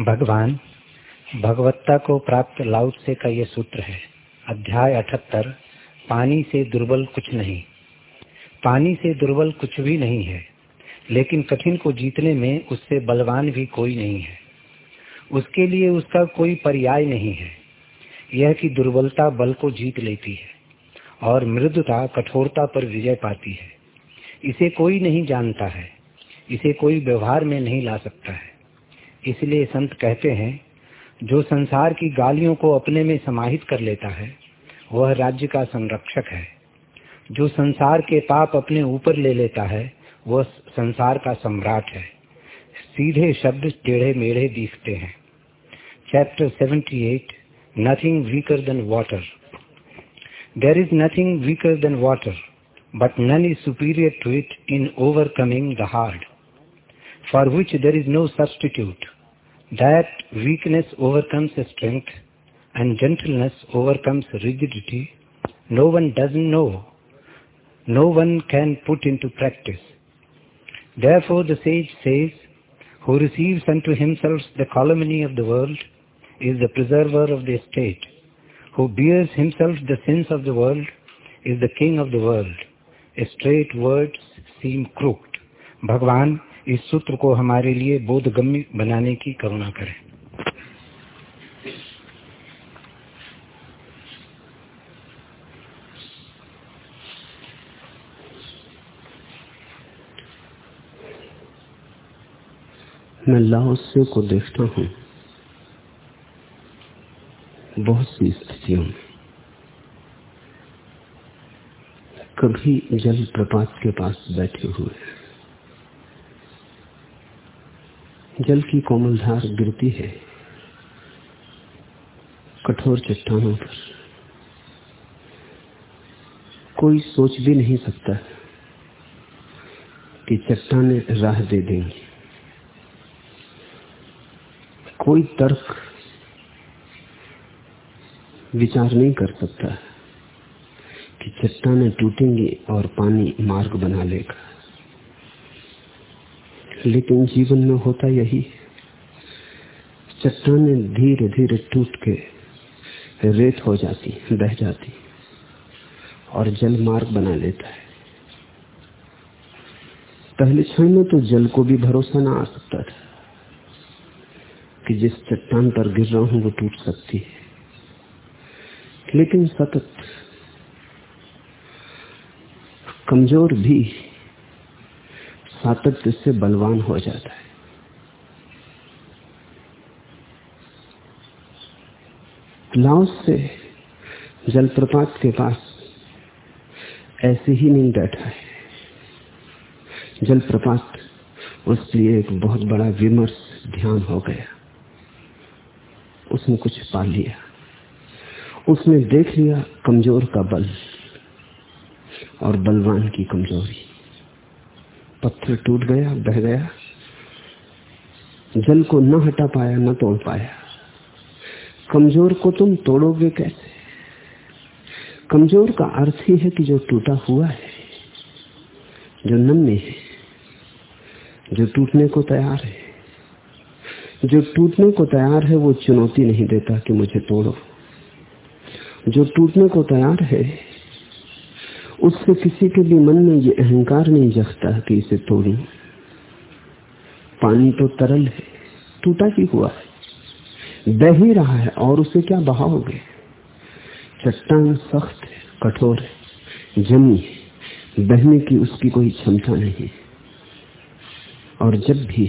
भगवान, भगवत्ता को प्राप्त लाउट से का ये सूत्र है। अध्याय अठहत्तर, पानी से दुर्बल कुछ नहीं। पानी से दुर्बल कुछ भी नहीं है, लेकिन कठिन को जीतने में उससे बलवान भी कोई नहीं है। उसके लिए उसका कोई पर्याय नहीं है। यह कि दुर्बलता बल को जीत लेती है, और मृदुता, कठोरता पर विजय पाती है। इसे कोई नहीं जानता है, इसे कोई व्यवहार में नहीं ला सकता है। इसलिए संत कहते हैं, जो संसार की गालियों को अपने में समाहित कर लेता है, वह राज्य का संरक्षक है। जो संसार के पाप अपने ऊपर ले लेता है, वह संसार का सम्राट है। सीधे शब्द टेढ़े मेढ़े दिखते हैं। Chapter 78 nothing weaker than water there is nothing weaker than water but none is superior to it in overcoming the hard for which there is no substitute. that weakness overcomes strength and gentleness overcomes rigidity, no one doesn't know. No one can put into practice. Therefore the sage says, who receives unto himself the calumny of the world is the preserver of the estate. Who bears himself the sins of the world is the king of the world. Straight words seem crooked. Bhagwan इस सूत्र को हमारे लिए बोध बोधगम्य बनाने की करुणा करें। मैं लाओसे को देखता हूँ। बहुत सी स्थितियों में। कभी जल प्रपात के पास बैठे हुए जल की कोमल धार गिरती है कठोर चट्टानों पर। कोई सोच भी नहीं सकता कि चट्टाने राह दे देंगी। कोई तर्क विचार नहीं कर सकता कि चट्टाने टूटेंगी और पानी मार्ग बना लेगा। लेकिन जीवन में होता यही चट्टाने धीरे धीरे टूट के रेत हो जाती, बह जाती और जल मार्ग बना लेता है। पहले क्षण में तो जल को भी भरोसा ना आ सकता था कि जिस चट्टान पर गिर रहा हूँ वो टूट सकती है। लेकिन सतत कमज़ोर भी सातत्य से बलवान हो जाता है। लाओस से जलप्रपात के पास ऐसे ही नहीं बैठा है। जलप्रपात उसके लिए एक बहुत बड़ा विमर्श ध्यान हो गया। उसने कुछ पा लिया। उसने देख लिया कमज़ोर का बल और बलवान की कमज़ोरी। पत्थर टूट गया, बह गया। जल को न हटा पाया, न तोड़ पाया। कमज़ोर को तुम तोड़ोगे कैसे? कमज़ोर का अर्थ ही है कि जो टूटा हुआ है, जो नम्य है, जो टूटने को तैयार है, जो टूटने को तैयार है, वो चुनौती नहीं देता कि मुझे तोड़ो। जो टूटने को तैयार है उससे किसी के भी मन में ये अहंकार नहीं जगता कि इसे तोड़ू। पानी तो तरल है, टूटा ही हुआ है, बह ही रहा है, और उसे क्या बहाओगे? चट्टान सख्त है, कठोर है, जमी है, बहने की उसकी कोई क्षमता नहीं। और जब भी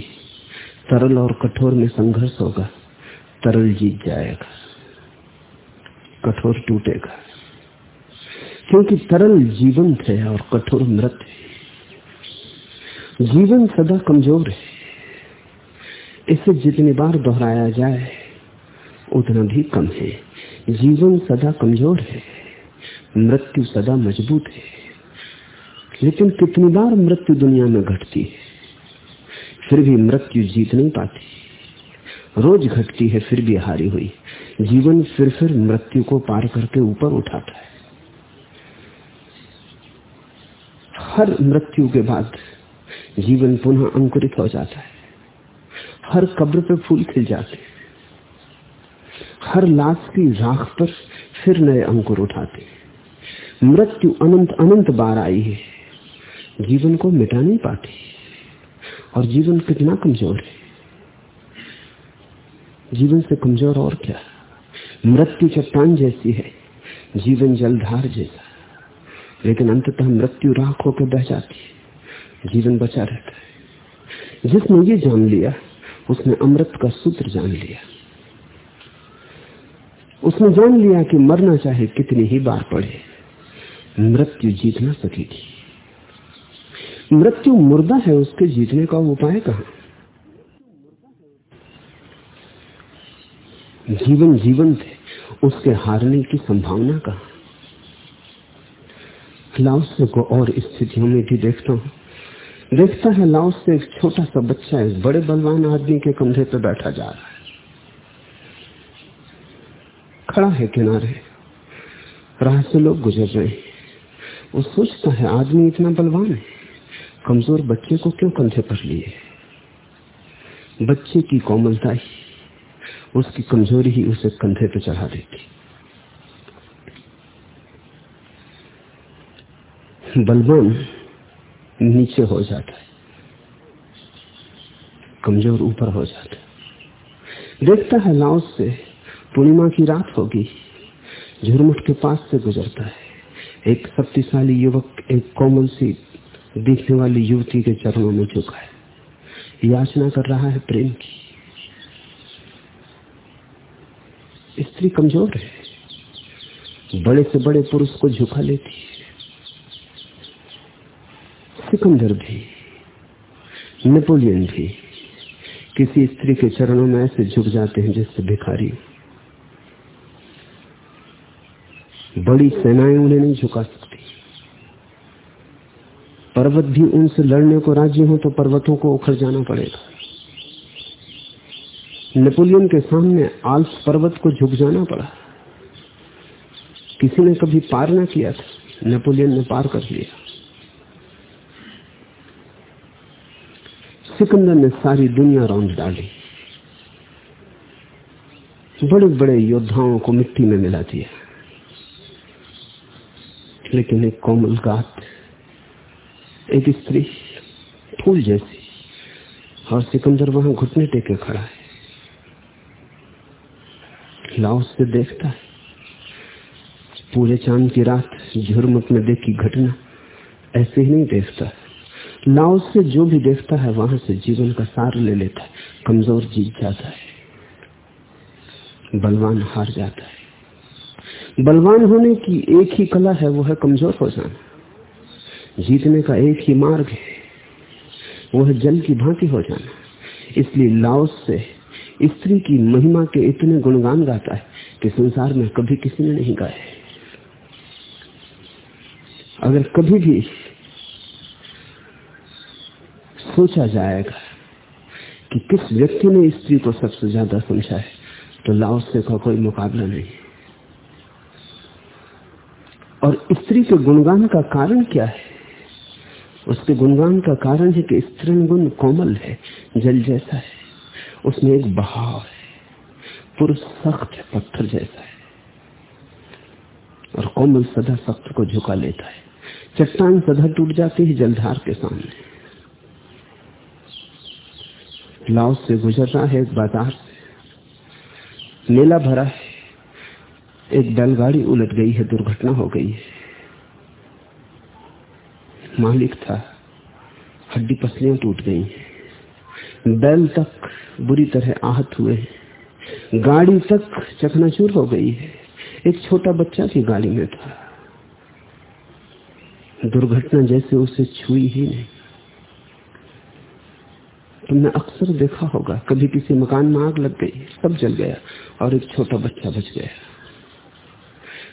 तरल और कठोर में संघर्ष होगा, तरल जीत जाएगा, कठोर टूटेगा। क्योंकि तरल जीवन है और कठोर मृत है। जीवन सदा कमज़ोर है। इसे जितनी बार दोहराया जाए, उतना भी कम है। जीवन सदा कमज़ोर है, मृत्यु सदा मज़बूत है। लेकिन कितनी बार मृत्यु दुनिया में घटती है, फिर भी मृत्यु जीत नहीं पाती। रोज घटती है, फिर भी हारी हुई। जीवन फिर फिर मृत्यु को पार करके ऊपर उठाता है। हर मृत्यु के बाद जीवन पुनः अंकुरित हो जाता है। हर कब्र पे फूल खिल जाते हैं। हर लाश की राख पर फिर नए अंकुर उठाते हैं। मृत्यु अनंत अनंत बार आई है। जीवन को मिटा नहीं पाती और जीवन कितना कमज़ोर है। जीवन से कमज़ोर और क्या? मृत्यु चट्टान जैसी है। जीवन जलधार जैसा। लेकिन अंततः मृत्यु राख होकर बह जाती है। जीवन बचा रहता है। जिसने ये जान लिया, उसने अमृत का सूत्र जान लिया। उसने जान लिया कि मरना चाहे कितनी ही बार पड़े, मृत्यु जीत ना सकेगी मृत्यु मुर्दा है, उसके जीतने का उपाय कहा? जीवन जीवन थे उसके हारने की संभावना कहा? लाओस को और स्थितियों में भी देखता हूँ। देखता है लाओस एक छोटा सा बच्चा एक बड़े बलवान आदमी के कंधे पर बैठा जा रहा है। खड़ा है किनारे। राह से लोग गुजर रहे हैं। वो सोचता है, आदमी इतना बलवान है, कमज़ोर बच्चे को क्यों कंधे पर लिए? बच्चे की कोमलता ही, उसकी कमज़ोरी ही उसे कंधे पर चढ़ा देती। बलवान नीचे हो जाता है। कमज़ोर ऊपर हो जाता है। देखता है लाओस से पूर्णिमा की रात होगी। झुरमुट के पास से गुजरता है। एक शक्तिशाली युवक, एक कोमल सी दिखने वाली युवती के चरणों में झुका है। याचना कर रहा है प्रेम की। स्त्री कमज़ोर है। बड़े से बड़े पुरुष को झुका लेती है। सिकंदर भी नेपोलियन भी किसी स्त्री के चरणों में ऐसे झुक जाते हैं जिससे भिखारी। बड़ी सेनाएँ उन्हें नहीं झुका सकती। पर्वत भी उनसे लड़ने को राज़ी हो तो पर्वतों को उखड़ जाना पड़ेगा। नेपोलियन के सामने आल्स पर्वत को झुक जाना पड़ा। किसी ने कभी पार ना किया था। नेपोलियन ने पार कर लिया। सिकंदर ने सारी दुनिया रौंद डाली। बड़े बड़े योद्धाओं को मिट्टी में मिला दिया। लेकिन एक कोमल गात, एक स्त्री फूल जैसी और सिकंदर वहाँ घुटने टेके खड़ा है। लाओस से देखता है। पूरे चाँद की रात झुरमुट में देखी घटना ऐसे ही नहीं देखता है। लाओ से जो भी देखता है, वहाँ से जीवन का सार ले लेता है। कमज़ोर जीत जाता है। बलवान हार जाता है। बलवान होने की एक ही कला है, वो है कमज़ोर हो जाना। जीतने का एक ही मार्ग है, वो है जल की भांति हो जाना। इसलिए लाओस से स्त्री की महिमा के इतने गुणगान गाता है कि संसार में कभी किसी ने नहीं गाए अगर कभी भी सोचा जाएगा कि किस व्यक्ति ने स्त्री को सबसे ज़्यादा समझा है तो लाओसे का कोई मुकाबला नहीं। और स्त्री के गुणगान का कारण क्या है? उसके गुणगान का कारण है कि स्त्री गुण कोमल है, जल जैसा है। उसमें एक बहाव है, पुरुष सख्त पत्थर जैसा है। और कोमल सदा सख्त को झुका लेता है। चट्टान सदा टूट जाती है, जलधार के सामने। लाओ से गुजर रहा है एक बाज़ार से। मेला भरा है। एक बैलगाड़ी उलट गई है, दुर्घटना हो गई है। मालिक था। हड्डी पसलियाँ टूट गई हैं। बैल तक बुरी तरह आहत हुए हैं। गाड़ी तक चकनाचूर हो गई है। एक छोटा बच्चा भी गाड़ी में था। दुर्घटना जैसे उसे छुई ही नहीं। तुमने अक्सर देखा होगा, कभी किसी मकान में आग लग गई सब जल गया और एक छोटा बच्चा बच गया।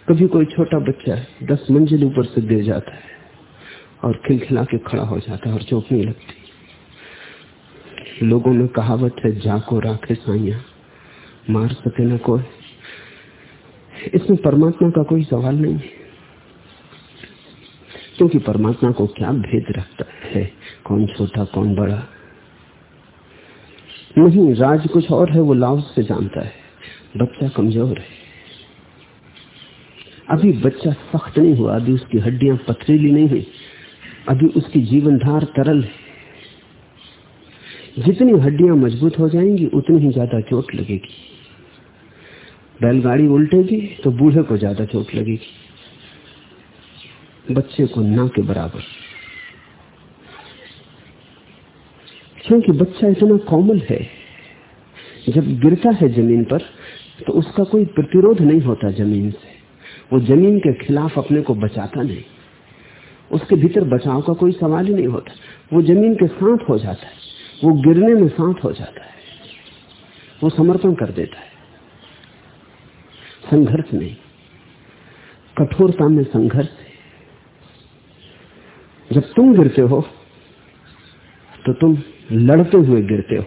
कभी कोई छोटा बच्चा दस मंजिल ऊपर से गिर जाता है और खिलखिला के खड़ा हो जाता है और चोट नहीं लगती। लोगों में कहावत है जाको राखे साइया, मार सके ना कोई। इसमें परमात्मा का कोई सवाल नहीं है, क्योंकि परमात्मा को क्या भेद रखता है? कौन छोटा, कौन बड़ा? नहीं, राज कुछ और है, वो लाओस से जानता है। बच्चा कमज़ोर है। अभी बच्चा सख्त नहीं हुआ, अभी उसकी हड्डियाँ पथरीली नहीं है अभी उसकी जीवनधार तरल है। जितनी हड्डियाँ मज़बूत हो जाएँगी, उतनी ही ज़्यादा चोट लगेगी। बैलगाड़ी उल्टेगी तो बूढ़े को ज़्यादा चोट लगेगी। बच्चे को ना के बराबर। क्योंकि बच्चा इतना कोमल है? जब गिरता है ज़मीन पर तो उसका कोई प्रतिरोध नहीं होता ज़मीन से। वो ज़मीन के खिलाफ अपने को बचाता नहीं। उसके भीतर बचाव का कोई सवाल ही नहीं होता। वो ज़मीन के साथ हो जाता है। वो गिरने में साथ हो जाता है। वो समर्पण कर देता है। संघर्ष नहीं। कठोरता में संघर्ष है। जब तुम गिरते हो तो तुम लड़ते हुए गिरते हो।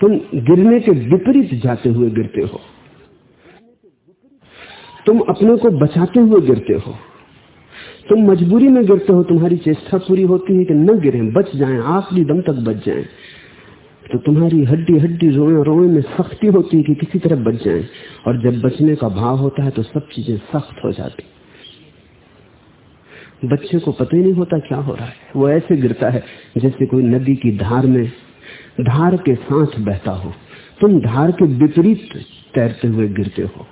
तुम गिरने के विपरीत जाते हुए गिरते हो। तुम अपने को बचाते हुए गिरते हो। तुम मजबूरी में गिरते हो, तुम्हारी चेष्टा पूरी होती है कि न गिरे, बच जाएँ, आखिरी दम तक बच जाएँ। तो तुम्हारी हड्डी हड्डी रोए रोए में सख्ती होती है कि किसी तरह बच जाए। और जब बचने का भाव होता है तो सब चीज़ें सख्त हो जाती बच्चे को पता ही नहीं होता क्या हो रहा है। वो ऐसे गिरता है जैसे कोई नदी की धार में धार के साथ बहता हो। तुम धार के विपरीत तैरते हुए गिरते हो।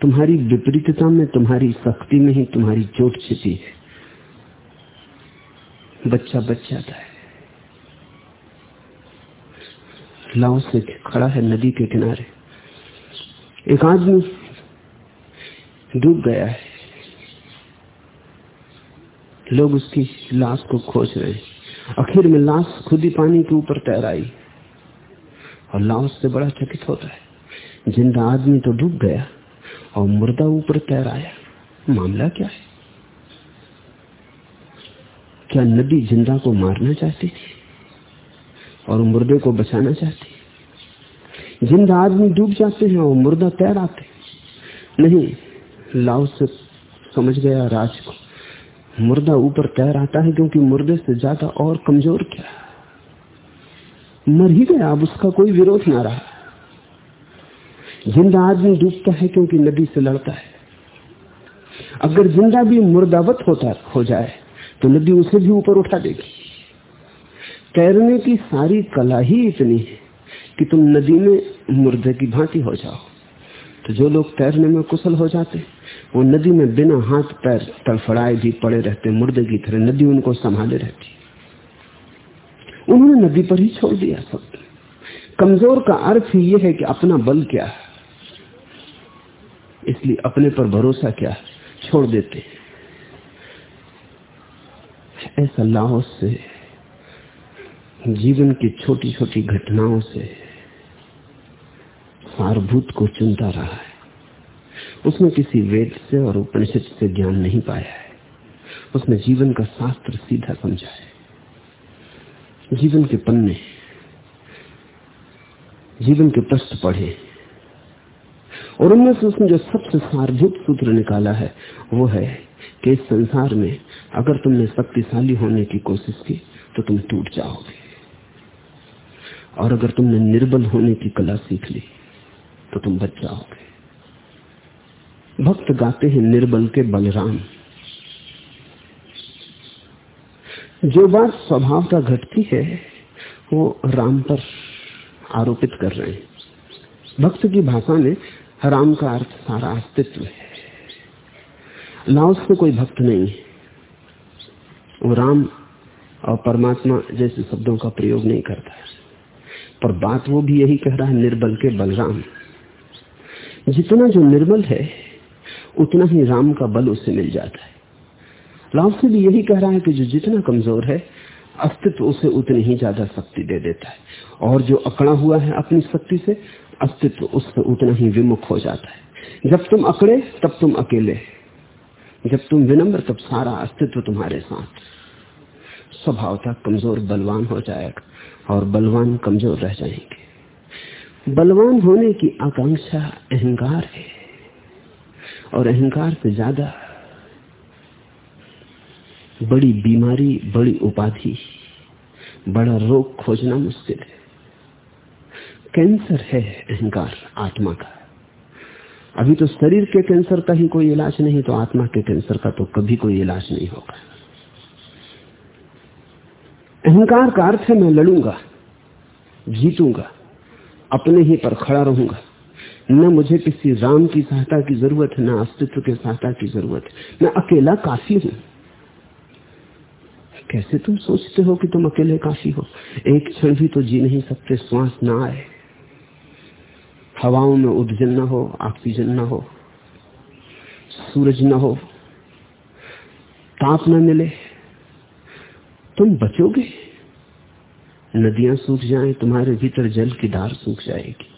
तुम्हारी विपरीतता में, तुम्हारी शक्ति में ही तुम्हारी चोट छिपी है। बच्चा बच जाता है। लाओ से खड़ा है नदी के किनारे। एक आदमी डूब गया है। लोग उसकी लाश को खोज रहे आखिर में लाश खुद ही पानी के ऊपर तैराई और लाश से बड़ा चकित होता है। ज़िंदा आदमी तो डूब गया और मुर्दा ऊपर तैराया मामला क्या है? क्या नदी ज़िंदा को मारना चाहती थी? और मुर्दे को बचाना चाहती ज़िंदा आदमी डूब जाते हैं और मुर्दा तैर आते नहीं, लाओ से समझ गया राज को। मुर्दा ऊपर तैर आता है क्योंकि मुर्दे से ज़्यादा और कमज़ोर क्या मर ही गया अब उसका कोई विरोध ना रहा। ज़िंदा आदमी डूबता है क्योंकि नदी से लड़ता है। अगर ज़िंदा भी मुर्दावत होता, हो जाए तो नदी उसे भी ऊपर उठा देगी। तैरने की सारी कला ही इतनी है कि तुम नदी में मुर्दे की भांति हो जाओ। तो जो लोग तैरने में कुशल हो जाते वो नदी में बिना हाथ पैर तड़फड़ाए भी पड़े रहते मुर्दे की तरह नदी उनको संभाले रहती। उन्होंने नदी पर ही छोड़ दिया सब। कमज़ोर का अर्थ ही यह है कि अपना बल क्या है? इसलिए अपने पर भरोसा क्या है? छोड़ देते ऐसा लाहौस से, जीवन की छोटी छोटी घटनाओं से सारभूत को चुनता रहा है। उसने किसी वेद से और उपनिषद से ज्ञान नहीं पाया है। उसने जीवन का शास्त्र सीधा समझा है। जीवन के पन्ने, जीवन के प्रश्न पढ़े। और उनमें से उसने जो सबसे सारभूत सूत्र निकाला है, वो है कि इस संसार में अगर तुमने शक्तिशाली होने की कोशिश की तो तुम टूट जाओगे। और अगर तुमने निर्बल होने की कला सीख ली तो तुम बच जाओगे। भक्त गाते हैं निर्बल के बलराम। जो बात स्वभाव का घटती है, वो राम पर आरोपित कर रहे हैं। भक्त की भाषा में राम का अर्थ सारा अस्तित्व है। लाओस में कोई भक्त नहीं वो राम और परमात्मा जैसे शब्दों का प्रयोग नहीं करता है। पर बात वो भी यही कह रहा है, निर्बल के बलराम। जितना जो निर्बल है उतना ही राम का बल उसे मिल जाता है। लाभ से भी यही कह रहा है कि जो जितना कमज़ोर है, अस्तित्व उसे उतनी ही ज़्यादा शक्ति दे देता है। और जो अकड़ा हुआ है अपनी शक्ति से, अस्तित्व उससे उतना ही विमुख हो जाता है। जब तुम अकड़े, तब तुम अकेले जब तुम विनम्र, तब सारा अस्तित्व तुम्हारे साथ। स्वभावता कमज़ोर, बलवान हो जाएगा, और बलवान कमज़ोर रह जाएँगे। बलवान होने की आकांक्षा, अहंकार है। और अहंकार से ज़्यादा बड़ी बीमारी, बड़ी उपाधि, बड़ा रोग खोजना मुश्किल है। कैंसर है अहंकार, आत्मा का। अभी तो शरीर के कैंसर का ही कोई इलाज नहीं तो आत्मा के कैंसर का तो कभी कोई इलाज नहीं होगा। अहंकार का अर्थ है मैं लड़ूँगा, जीतूँगा, अपने ही पर खड़ा रहूँगा। न मुझे किसी राम की सहायता की ज़रूरत है न अस्तित्व के सहायता की ज़रूरत। है मैं अकेला काफ़ी हूँ। कैसे तुम सोचते हो कि तुम अकेले काफ़ी हो? एक क्षण भी तो जी नहीं सकते, श्वास ना आए। हवाओं में उदजन न हो, ऑक्सीजन न हो, सूरज न हो, ताप न मिले। तुम बचोगे? नदियाँ सूख जाएँ, तुम्हारे भीतर जल की धार सूख जाएगी।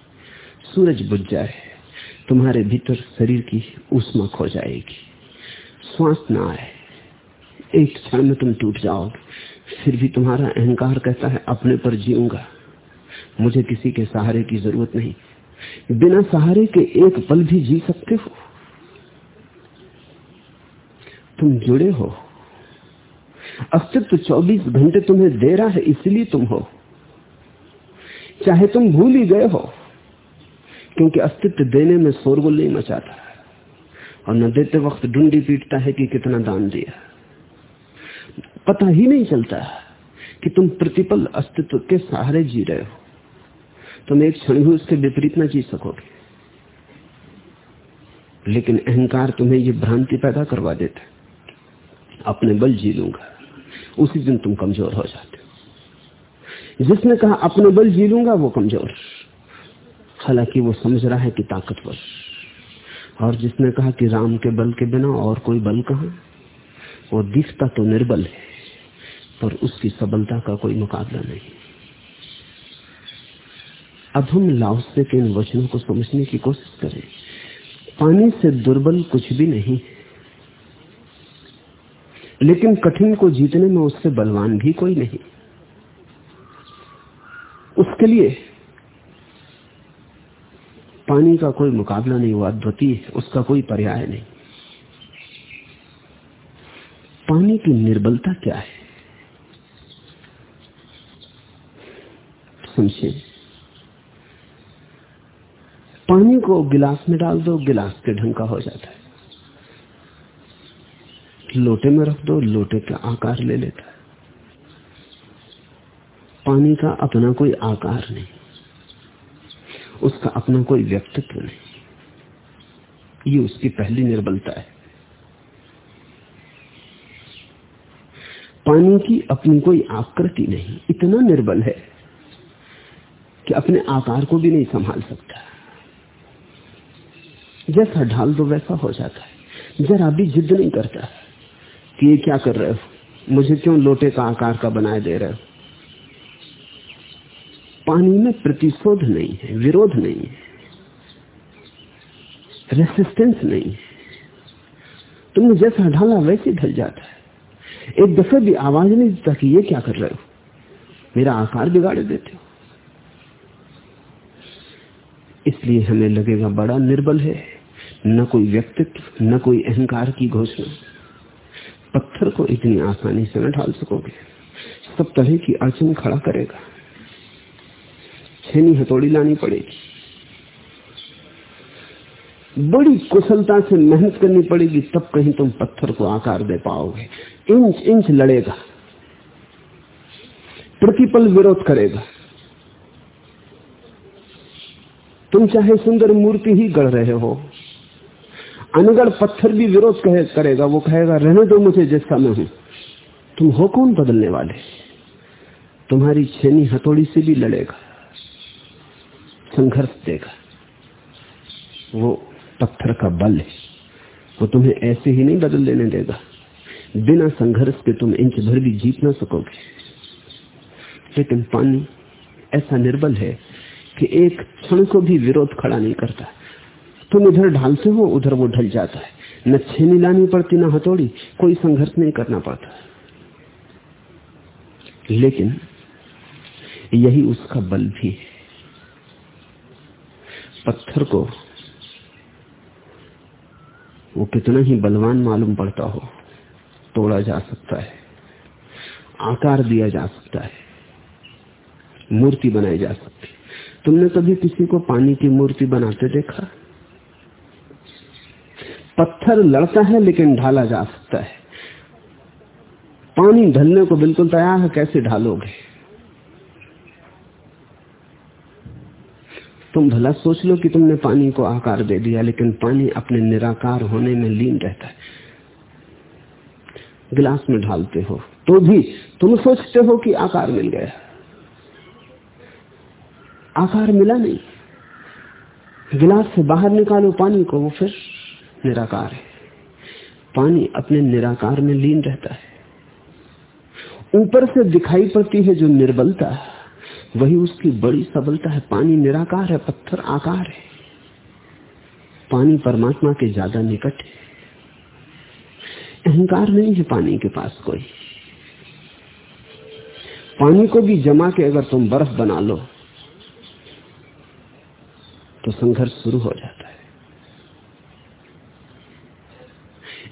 सूरज बुझ जाए, तुम्हारे भीतर शरीर की उष्मा खो जाएगी। श्वास ना आए, एक क्षण में तुम टूट जाओगे। फिर भी तुम्हारा अहंकार कहता है, अपने पर जीऊँगा। मुझे किसी के सहारे की ज़रूरत नहीं। बिना सहारे के एक पल भी जी सकते हो। तुम जुड़े हो। अस्तित्व 24 घंटे तुम्हें दे रहा है, इसलिए तुम हो। चाहे तुम भूल ही गए हो। क्योंकि अस्तित्व देने में शोरगुल नहीं मचाता और न देते वक्त ढूंढी पीटता है कि कितना दान दिया। पता ही नहीं चलता कि तुम प्रतिपल अस्तित्व के सहारे जी रहे हो। तुम एक क्षण भी उसके विपरीत न जी सकोगे। लेकिन अहंकार तुम्हें ये भ्रांति पैदा करवा देता अपने बल जी लूँगा। उसी दिन तुम कमज़ोर हो जाते हो। जिसने कहा, अपने बल जी लूँगा, वो कमज़ोर हालाँकि वो समझ रहा है कि ताकतवर। और जिसने कहा कि राम के बल के बिना और कोई बल कहा? वो दिखता तो निर्बल है, पर उसकी सबलता का कोई मुकाबला नहीं। अब हम लाओसे के इन वचनों को समझने की कोशिश करें। पानी से दुर्बल कुछ भी नहीं लेकिन कठिन को जीतने में उससे बलवान भी कोई नहीं। उसके लिए पानी का कोई मुकाबला नहीं हुआ अद्वितीय उसका कोई पर्याय नहीं। पानी की निर्बलता क्या है? समझे पानी को गिलास में डाल दो, गिलास के ढंग का हो जाता है। लोटे में रख दो, लोटे का आकार ले लेता है। पानी का अपना कोई आकार नहीं। उसका अपना कोई व्यक्तित्व नहीं। ये उसकी पहली निर्बलता है। पानी की अपनी कोई आकृति नहीं, इतना निर्बल है कि अपने आकार को भी नहीं संभाल सकता। जैसा ढाल दो वैसा हो जाता है। जरा भी जिद नहीं करता कि ये क्या कर रहे हो? मुझे क्यों लोटे का आकार का बनाए दे रहे हो? पानी में प्रतिशोध नहीं है, विरोध नहीं है रेसिस्टेंस नहीं है। तुमने जैसा ढाला वैसे ढल जाता है। एक दफे भी आवाज़ नहीं देता कि ये क्या कर रहे हो। मेरा आकार बिगाड़ देते हो। इसलिए हमें लगेगा बड़ा निर्बल है। न कोई व्यक्तित्व, न कोई अहंकार की घोषणा। पत्थर को इतनी आसानी से न ढाल सकोगे। सब तरह की अड़चन खड़ा करेगा। छेनी हथौड़ी लानी पड़ेगी। बड़ी कुशलता से मेहनत करनी पड़ेगी तब कहीं तुम पत्थर को आकार दे पाओगे। इंच इंच लड़ेगा। प्रतिपल विरोध करेगा। तुम चाहे सुंदर मूर्ति ही गढ़ रहे हो। अनगढ़ पत्थर भी विरोध कहे, करेगा। वो कहेगा रहने दो मुझे जिसका मैं हूँ। तुम हो कौन बदलने वाले? तुम्हारी छेनी हथौड़ी से भी लड़ेगा। संघर्ष देगा वो पत्थर का बल है। वो तुम्हें ऐसे ही नहीं बदल लेने देगा। बिना संघर्ष के तुम इंच भर भी जीत ना सकोगे। लेकिन पानी ऐसा निर्बल है कि एक क्षण को भी विरोध खड़ा नहीं करता। तुम इधर ढालते हो, उधर वो ढल जाता है। न छेनी लानी पड़ती, ना हथौड़ी। कोई संघर्ष नहीं करना पड़ता। लेकिन यही उसका बल भी है। पत्थर को वो कितना ही बलवान मालूम पड़ता हो, तोड़ा जा सकता है, आकार दिया जा सकता है, मूर्ति बनाई जा सकती तुमने कभी किसी को पानी की मूर्ति बनाते देखा? पत्थर लड़ता है लेकिन ढाला जा सकता है। पानी ढलने को बिल्कुल तैयार है, कैसे ढालोगे? तुम भला सोच लो कि तुमने पानी को आकार दे दिया, लेकिन पानी अपने निराकार होने में लीन रहता है। गिलास में ढालते हो तो भी तुम सोचते हो कि आकार मिल गया। आकार मिला नहीं। गिलास से बाहर निकालो पानी को, वो फिर निराकार है। पानी अपने निराकार में लीन रहता है। ऊपर से दिखाई पड़ती है जो निर्बलता वही उसकी बड़ी सबलता है। पानी निराकार है, पत्थर आकार है। पानी परमात्मा के ज़्यादा निकट है। अहंकार नहीं है पानी के पास कोई। पानी को भी जमा के अगर तुम बर्फ़ बना लो तो संघर्ष शुरू हो जाता है।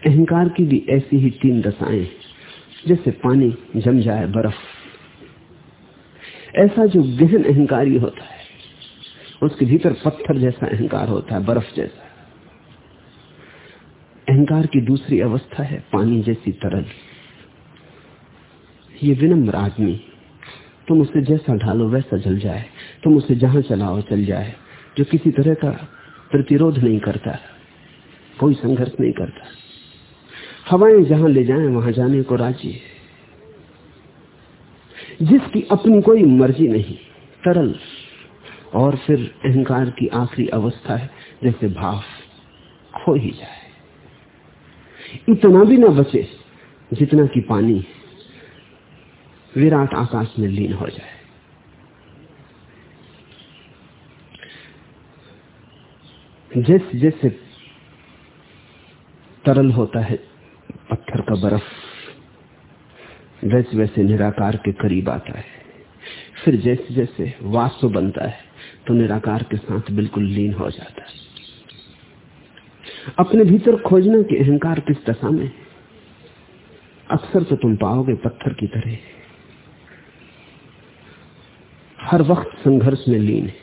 अहंकार की भी ऐसी ही तीन दशाएँ जैसे पानी जम जाए बर्फ़। ऐसा जो गहन अहंकारी होता है, उसके भीतर पत्थर जैसा अहंकार होता है, बर्फ़ जैसा। अहंकार की दूसरी अवस्था है पानी जैसी तरल। ये विनम्र आदमी, तुम उसे जैसा ढालो वैसा जल जाए, तुम उसे जहाँ चलाओ चल जाए, जो किसी तरह का प्रतिरोध नहीं करता, कोई संघर्ष नहीं करता। हवाएँ जहाँ ले जाएँ, वहाँ जाने को राज़ी है। जिसकी अपनी कोई मर्ज़ी नहीं, तरल और फिर अहंकार की आखिरी अवस्था है, जैसे भाव खो ही जाए। इतना भी ना बचे जितना कि पानी विराट आकाश में लीन हो जाए। जैसे जैसे तरल होता है, पत्थर का बर्फ़ वैसे वैसे निराकार के करीब आता है। फिर जैसे जैसे वास्तव बनता है तो निराकार के साथ बिल्कुल लीन हो जाता है। अपने भीतर खोजना कि अहंकार किस दशा में अक्सर तो तुम पाओगे पत्थर की तरह। हर वक्त संघर्ष में लीन है।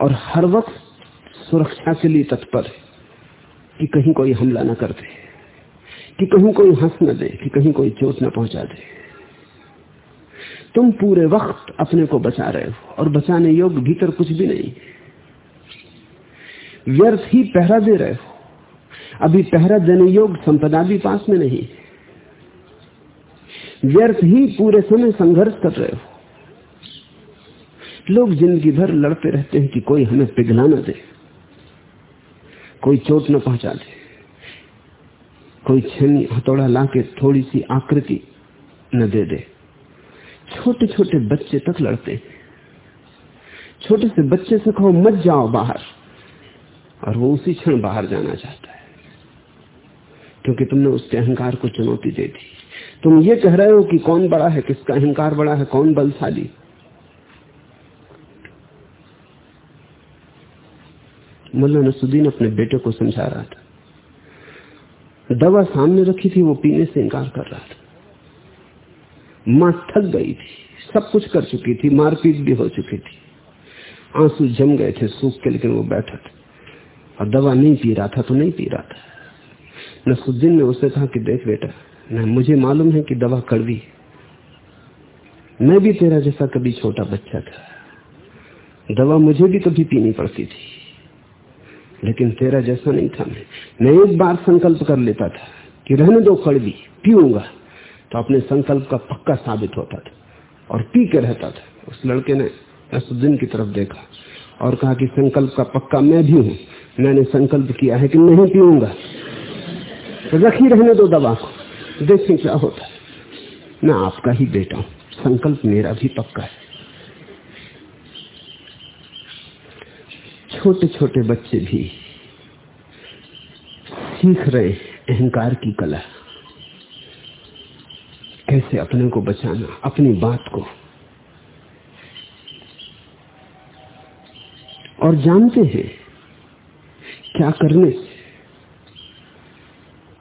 और हर वक्त सुरक्षा के लिए तत्पर है कि कहीं कोई हमला ना कर दे। कि कहीं कोई हंस न दे, कि कहीं कोई चोट न पहुँचा दे। तुम पूरे वक्त अपने को बचा रहे हो और बचाने योग्य भीतर कुछ भी नहीं। व्यर्थ ही पहरा दे रहे हो। अभी पहरा देने योग्य संपदा भी पास में नहीं। व्यर्थ ही पूरे समय संघर्ष कर रहे हो। लोग ज़िंदगी भर लड़ते रहते हैं कि कोई हमें पिघला न दे, कोई चोट न पहुँचा दे। कोई छेनी हथौड़ा लाके थोड़ी सी आकृति न दे दे। छोटे छोटे बच्चे तक लड़ते छोटे से बच्चे से कहो, मत जाओ बाहर। और वो उसी क्षण बाहर जाना चाहता है। क्योंकि तुमने उसके अहंकार को चुनौती दे दी। तुम ये कह रहे हो कि कौन बड़ा है, किसका अहंकार बड़ा है, कौन बलशाली? मुल्ला नसुद्दीन अपने बेटे को समझा रहा था। दवा सामने रखी थी, वो पीने से इनकार कर रहा था। माँ थक गई थी, सब कुछ कर चुकी थी, मारपीट भी हो चुकी थी। आँसू जम गए थे सूख के, लेकिन वो बैठा था। और दवा नहीं पी रहा था तो नहीं पी रहा था। नसुद्दीन ने उसे कहा कि देख बेटा, न, मुझे मालूम है कि दवा कड़वी मैं भी तेरा जैसा कभी छोटा बच्चा था। दवा मुझे भी कभी पीनी पड़ती थी। लेकिन तेरा जैसा नहीं था मैं। मैं एक बार संकल्प कर लेता था कि रहने दो कड़वी पीऊँगा। तो अपने संकल्प का पक्का साबित होता था और पी के रहता था। उस लड़के ने असुद्दीन की तरफ़ देखा और कहा कि संकल्प का पक्का मैं भी हूँ। मैंने संकल्प किया है कि नहीं पीऊँगा। तो रखी रहने दो दवा को। देखें क्या होता है। मैं आपका ही बेटा हूँ। संकल्प मेरा भी पक्का है। छोटे छोटे बच्चे भी सीख रहे अहंकार की कला। कैसे अपने को बचाना, अपनी बात को। और जानते हैं क्या करने से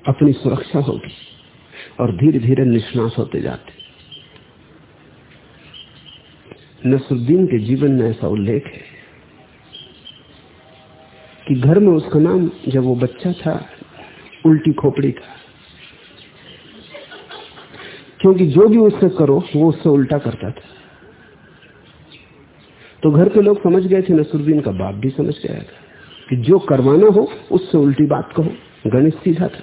अपनी सुरक्षा होगी और धीरे धीरे निष्णास होते जाते। नसरुद्दीन के जीवन में ऐसा उल्लेख है। कि घर में उसका नाम जब वो बच्चा था, उल्टी खोपड़ी था। क्योंकि जो भी उससे करो, वो उससे उल्टा करता था। तो घर के लोग समझ गए थे, नसरुद्दीन का बाप भी समझ गया था कि जो करवाना हो, उससे उल्टी बात कहो। गणित सीधा था।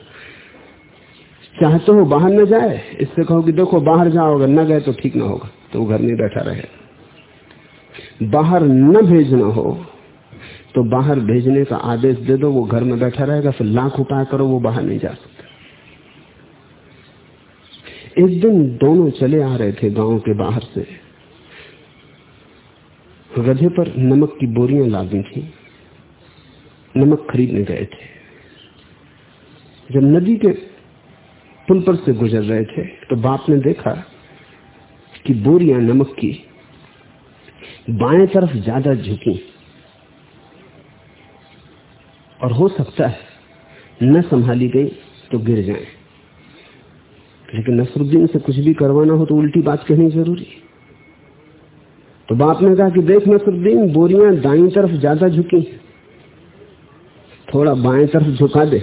चाहते हो बाहर न जाए, इससे कहो कि देखो, बाहर जाओ अगर न गए तो ठीक ना होगा। तो घर में बैठा रहे। बाहर न भेजना हो तो बाहर भेजने का आदेश दे दो, वो घर में बैठा रहेगा, फिर लाख उपाय करो, वो बाहर नहीं जा सकता। एक दिन दोनों चले आ रहे थे गाँव के बाहर से। गधे पर नमक की बोरियाँ लादी थी। नमक खरीदने गए थे। जब नदी के पुल पर से गुजर रहे थे तो बाप ने देखा कि बोरियाँ नमक की बाएँ तरफ़ ज़्यादा झुकी। और हो सकता है न संभाली गई तो गिर जाए। लेकिन नसरुद्दीन से कुछ भी करवाना हो तो उल्टी बात कहनी ज़रूरी तो बाप ने कहा कि देख नसरुद्दीन, बोरियाँ दाई तरफ़ ज़्यादा झुकी थोड़ा बाएँ तरफ़ झुका दे।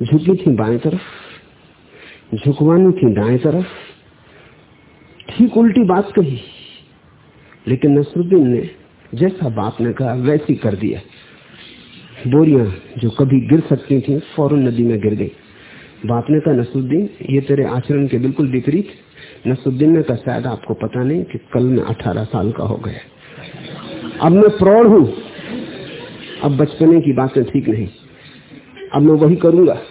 झुकी थी बाएँ तरफ़, झुकवानी थी दाएँ तरफ़। ठीक उल्टी बात कही। लेकिन नसरुद्दीन ने जैसा बाप ने कहा, वैसी कर दिया। बोरियाँ जो कभी गिर सकती थी, फ़ौरन नदी में गिर गई। बाप ने कहा, नसरुद्दीन, ये तेरे आचरण के बिल्कुल विपरीत। नसरुद्दीन ने कहा, शायद आपको पता नहीं कि कल मैं अठारह साल का हो गया। अब मैं प्रौढ़ हूँ। अब बचपने की बातें ठीक नहीं। अब मैं वही करूँगा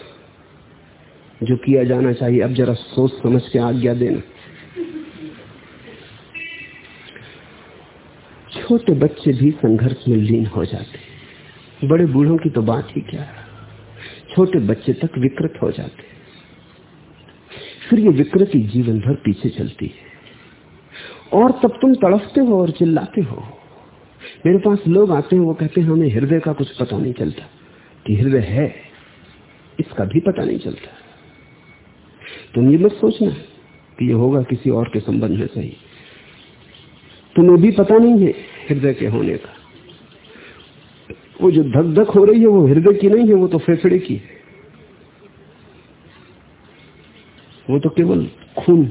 जो किया जाना चाहिए। अब जरा सोच समझ के आज्ञा देना। छोटे बच्चे भी संघर्ष में लीन हो जाते बड़े बूढ़ों की तो बात ही क्या है? छोटे बच्चे तक विकृत हो जाते फिर ये विकृति जीवन भर पीछे चलती है। और तब तुम तड़फते हो और चिल्लाते हो। मेरे पास लोग आते हैं, वो कहते हैं, हमें हृदय का कुछ पता नहीं चलता। कि हृदय है, इसका भी पता नहीं चलता। तुम ये मत सोचना कि ये होगा किसी और के संबंध में सही। तुम्हें भी पता नहीं है हृदय के होने का। वो जो धक धक हो रही है, वो हृदय की नहीं है, वो तो फेफड़े की है। वो तो केवल खून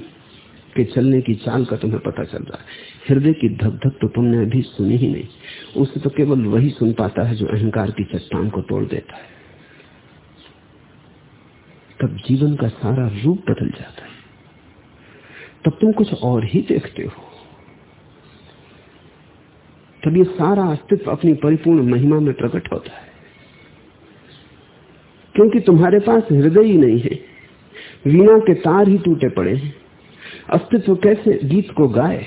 के चलने की चाल का तुम्हें पता चल रहा है। हृदय की धक धक तो तुमने अभी सुनी ही नहीं। उसे तो केवल वही सुन पाता है जो अहंकार की चट्टान को तोड़ देता है। तब जीवन का सारा रूप बदल जाता है। तब तुम कुछ और ही देखते हो। तब ये सारा अस्तित्व अपनी परिपूर्ण महिमा में प्रकट होता है। क्योंकि तुम्हारे पास हृदय ही नहीं है, वीणा के तार ही टूटे पड़े हैं। अस्तित्व कैसे गीत को गाए?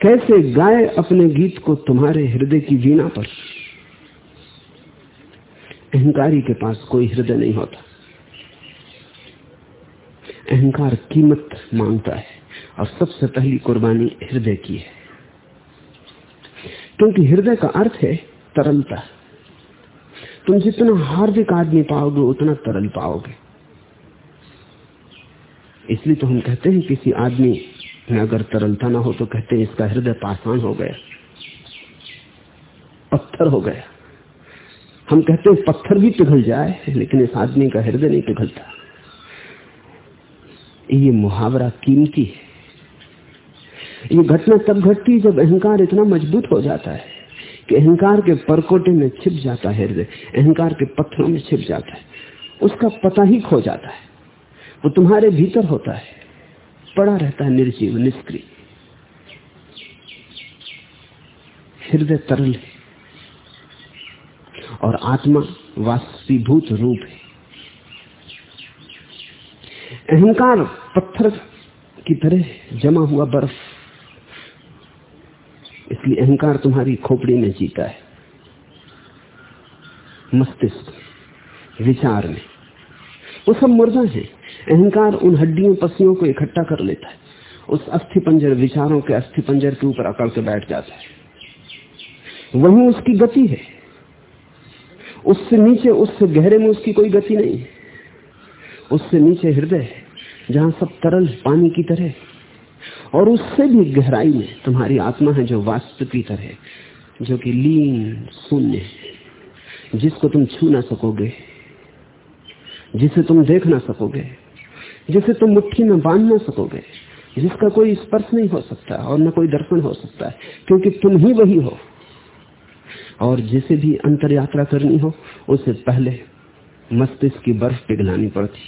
कैसे गाए अपने गीत को तुम्हारे हृदय की वीणा पर? अहंकारी के पास कोई हृदय नहीं होता। अहंकार कीमत माँगता है और सबसे पहली कुर्बानी हृदय की है। क्योंकि हृदय का अर्थ है तरलता। तुम जितना हार्दिक आदमी पाओगे, उतना तरल पाओगे। इसलिए तो हम कहते हैं किसी आदमी में अगर तरलता ना हो तो कहते हैं इसका हृदय पाषाण हो गया, पत्थर हो गया। हम कहते हैं पत्थर भी पिघल जाए, लेकिन इस आदमी का हृदय नहीं पिघलता। ये मुहावरा कीमती है। ये घटना तब घटती है जब अहंकार इतना मज़बूत हो जाता है कि अहंकार के परकोटे में छिप जाता है, हृदय। अहंकार के पत्थरों में छिप जाता है। उसका पता ही खो जाता है। वो तुम्हारे भीतर होता है। पड़ा रहता है निर्जीव, निष्क्रिय। हृदय तरल है। और आत्मा वास्तवीभूत रूप है। अहंकार पत्थर की तरह जमा हुआ बर्फ़। इसलिए अहंकार तुम्हारी खोपड़ी में जीता है। मस्तिष्क, विचार में वो सब मुर्दा है। अहंकार उन हड्डियों, पसियों को इकट्ठा कर लेता है। उस अस्थि पंजर, विचारों के अस्थि पंजर के ऊपर अकड़ के बैठ जाता है। वही उसकी गति है। उससे नीचे, उससे गहरे में उसकी कोई गति नहीं है। उससे नीचे हृदय है, जहाँ सब तरल पानी की तरह और उससे भी गहराई में तुम्हारी आत्मा है जो वास्तविक है, जो कि लीन शून्य है, जिसको तुम छू ना सकोगे, जिसे तुम देख ना सकोगे, जिसे तुम मुट्ठी में बाँध ना सकोगे, जिसका कोई स्पर्श नहीं हो सकता और न कोई दर्शन हो सकता है, क्योंकि तुम ही वही हो। और जिसे भी अंतर यात्रा करनी हो, उसे पहले मस्तिष्क की बर्फ़ पिघलानी पड़ती।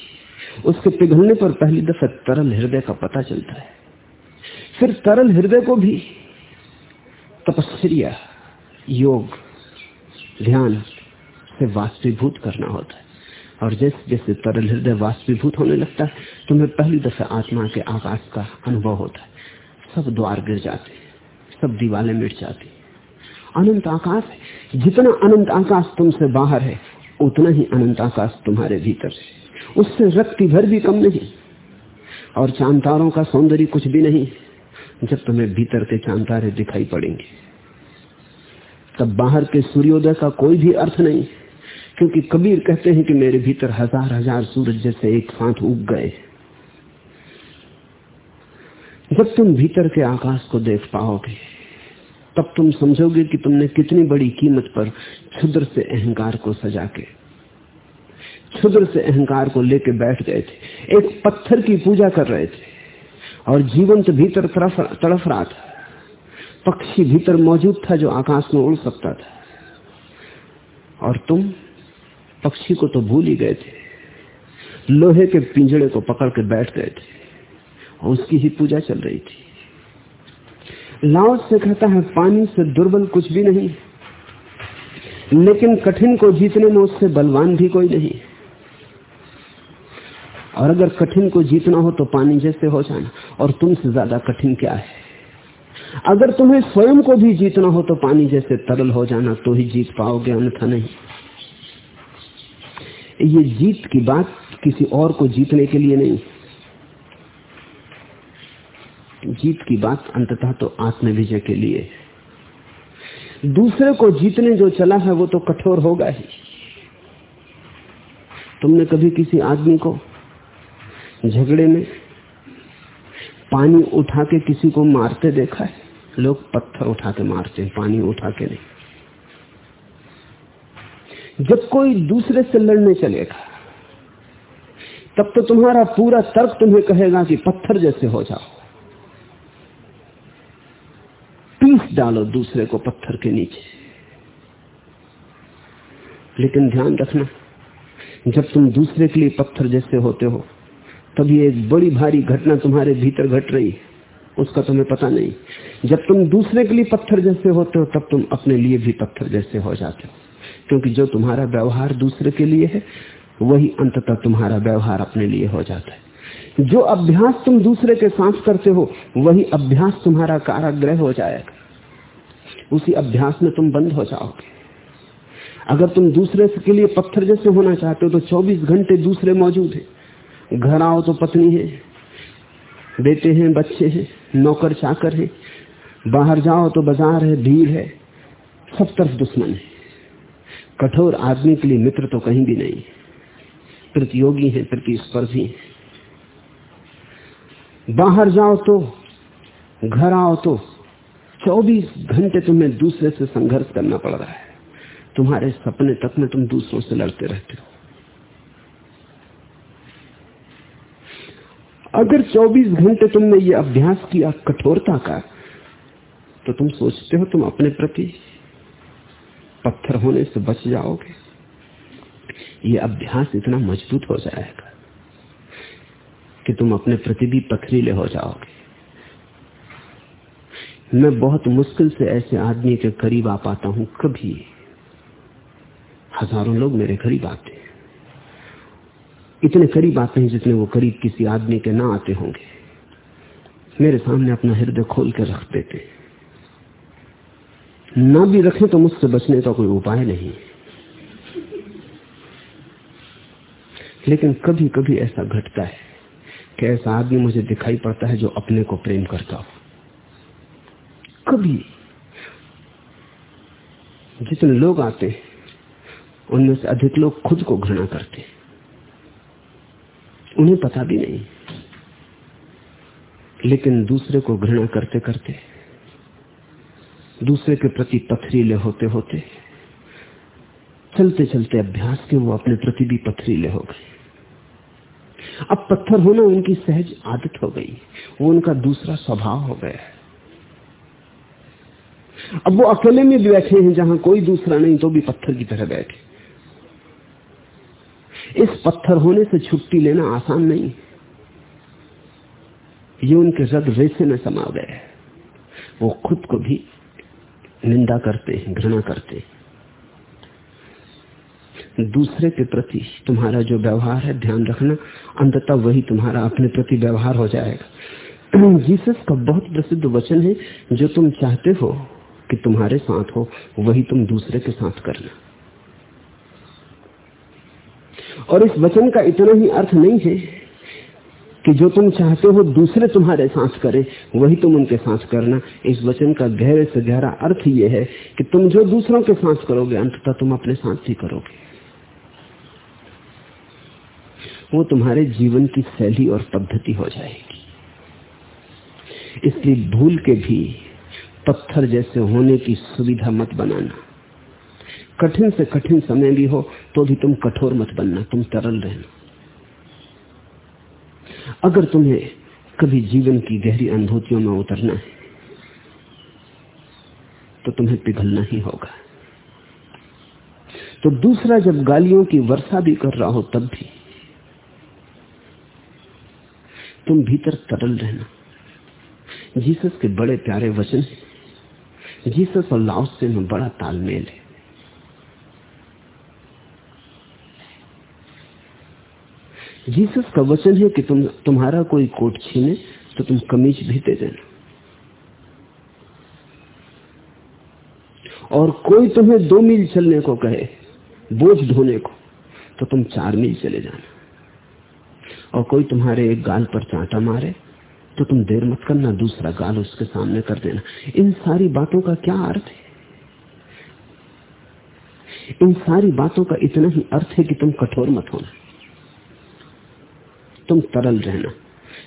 उसके पिघलने पर पहली दफ़ा तरल हृदय का पता चलता है। फिर तरल हृदय को भी तपस्या, योग, ध्यान से वास्तवीभूत करना होता है। और जैसे जैसे तरल हृदय वास्तवीभूत होने लगता है तुम्हें पहली दफे आत्मा के आकाश का अनुभव होता है। सब द्वार गिर जाते सब दीवारें मिट जाती अनंत आकाश है। जितना अनंत आकाश तुमसे बाहर है, उतना ही अनंत आकाश तुम्हारे भीतर है। उससे रक्ति भर भी कम नहीं। और चांतारों का सौंदर्य कुछ भी नहीं जब तुम्हें भीतर के चांतारे दिखाई पड़ेंगे, तब बाहर के सूर्योदय का कोई भी अर्थ नहीं, क्योंकि कबीर कहते हैं कि मेरे भीतर हज़ार हज़ार सूरज जैसे एक साथ उग गए जब तुम भीतर के आकाश को देख पाओगे, तब तुम समझोगे कि तुमने कितनी बड़ी कीमत पर क्षुद्र से अहंकार को सजा के, क्षुद्र से अहंकार को लेके बैठ गए थे, एक पत्थर की पूजा कर रहे थे। और जीवन तो भीतर तड़फ रहा था। पक्षी भीतर मौजूद था जो आकाश में उड़ सकता था। और तुम पक्षी को तो भूल ही गए थे। लोहे के पिंजड़े को पकड़ के बैठ गए थे और उसकी ही पूजा चल रही थी। लाओस से कहता है, पानी से दुर्बल कुछ भी नहीं। लेकिन कठिन को जीतने में उससे बलवान भी कोई नहीं। और अगर कठिन को जीतना हो तो पानी जैसे हो जाना। और तुमसे ज़्यादा कठिन क्या है? अगर तुम्हें स्वयं को भी जीतना हो तो पानी जैसे तरल हो जाना तो ही जीत पाओगे, अन्यथा नहीं। ये जीत की बात किसी और को जीतने के लिए नहीं। जीत की बात अंततः तो आत्मविजय के लिए दूसरे को जीतने जो चला है, वो तो कठोर होगा ही। तुमने कभी किसी आदमी को झगड़े में पानी उठा के किसी को मारते देखा है? लोग पत्थर उठा के मारते हैं, पानी उठा के नहीं। जब कोई दूसरे से लड़ने चलेगा, तब तो तुम्हारा पूरा तर्क तुम्हें कहेगा कि पत्थर जैसे हो जाओ। पीस डालो दूसरे को पत्थर के नीचे। लेकिन ध्यान रखना, जब तुम दूसरे के लिए पत्थर जैसे होते हो ये एक बड़ी भारी घटना तुम्हारे भीतर घट रही है। उसका तुम्हें पता नहीं। जब तुम दूसरे के लिए पत्थर जैसे होते हो, तब तुम अपने लिए भी पत्थर जैसे हो जाते हो। क्योंकि जो तुम्हारा व्यवहार दूसरे के लिए है, वही अंततः तुम्हारा व्यवहार अपने लिए हो जाता है। जो अभ्यास तुम दूसरे के साथ करते हो, वही अभ्यास तुम्हारा काराग्रह हो जाएगा। उसी अभ्यास में तुम बंद हो जाओगे। अगर तुम दूसरे के लिए पत्थर जैसे होना चाहते हो तो 24 घंटे दूसरे मौजूद है। घर आओ तो पत्नी है, बेटे हैं, बच्चे हैं, नौकर चाकर है, बाहर जाओ तो बाज़ार है, भीड़ है, सब तरफ़ दुश्मन है। कठोर आदमी के लिए मित्र तो कहीं भी नहीं। प्रतियोगी है, प्रतिस्पर्धी है। बाहर जाओ तो घर आओ तो 24 घंटे तुम्हें दूसरे से संघर्ष करना पड़ रहा है। तुम्हारे सपने तक में तुम दूसरों से लड़ते रहते हो। अगर 24 घंटे तुमने ये अभ्यास किया कठोरता का तो तुम सोचते हो तुम अपने प्रति पत्थर होने से बच जाओगे। ये अभ्यास इतना मज़बूत हो जाएगा कि तुम अपने प्रति भी पथरीले हो जाओगे। मैं बहुत मुश्किल से ऐसे आदमी के करीब आ पाता हूँ, कभी हज़ारों लोग मेरे करीब आते हैं। इतने करीब आते हैं जितने वो करीब किसी आदमी के ना आते होंगे। मेरे सामने अपना हृदय खोल कर रख देते ना भी रखें तो मुझसे बचने का कोई उपाय नहीं। लेकिन कभी कभी ऐसा घटता है कि ऐसा आदमी मुझे दिखाई पड़ता है जो अपने को प्रेम करता हो। कभी। जितने लोग आते हैं, उनमें से अधिक लोग खुद को घृणा करते उन्हें पता भी नहीं। लेकिन दूसरे को घृणा करते करते, दूसरे के प्रति पथरीले होते होते, चलते चलते अभ्यास के वो अपने प्रति भी पथरीले हो गए। अब पत्थर होना उनकी सहज आदत हो गई, वो उनका दूसरा स्वभाव हो गया। अब वो अकेले में बैठे हैं, जहाँ कोई दूसरा नहीं तो भी पत्थर की तरह बैठे। इस पत्थर होने से छुट्टी लेना आसान नहीं ये उनके रग रेसे में समा गए वो खुद को भी निंदा करते हैं, घृणा करते हैं। दूसरे के प्रति तुम्हारा जो व्यवहार है, ध्यान रखना, अंततः वही तुम्हारा अपने प्रति व्यवहार हो जाएगा। जीसस का बहुत प्रसिद्ध वचन है, जो तुम चाहते हो कि तुम्हारे साथ हो, वही तुम दूसरे के साथ करना। और इस वचन का इतना ही अर्थ नहीं है कि जो तुम चाहते हो दूसरे तुम्हारे साथ करें, वही तुम उनके साथ करना। इस वचन का गहरे से गहरा अर्थ यह है कि तुम जो दूसरों के साथ करोगे, अंततः तुम अपने साथ ही करोगे। वो तुम्हारे जीवन की शैली और पद्धति हो जाएगी। इसलिए भूल के भी पत्थर जैसे होने की सुविधा मत बनाना। कठिन से कठिन समय भी हो तो भी तुम कठोर मत बनना, तुम तरल रहना। अगर तुम्हें कभी जीवन की गहरी अनुभूतियों में उतरना है तो तुम्हें पिघलना ही होगा। तो दूसरा, जब गालियों की वर्षा भी कर रहा हो, तब भी तुम भीतर तरल रहना। जीसस के बड़े प्यारे वचन जीसस और लाओसे में बड़ा तालमेल है। जीसस का वचन है कि तुम, तुम्हारा कोई कोट छीने तो तुम कमीज भी दे देना। और कोई तुम्हें दो मील चलने को कहे, बोझ ढोने को तो तुम चार मील चले जाना। और कोई तुम्हारे एक गाल पर चांटा मारे तो तुम देर मत करना, दूसरा गाल उसके सामने कर देना। इन सारी बातों का क्या अर्थ है? इन सारी बातों का इतना ही अर्थ है कि तुम कठोर मत होना। तुम तरल रहना।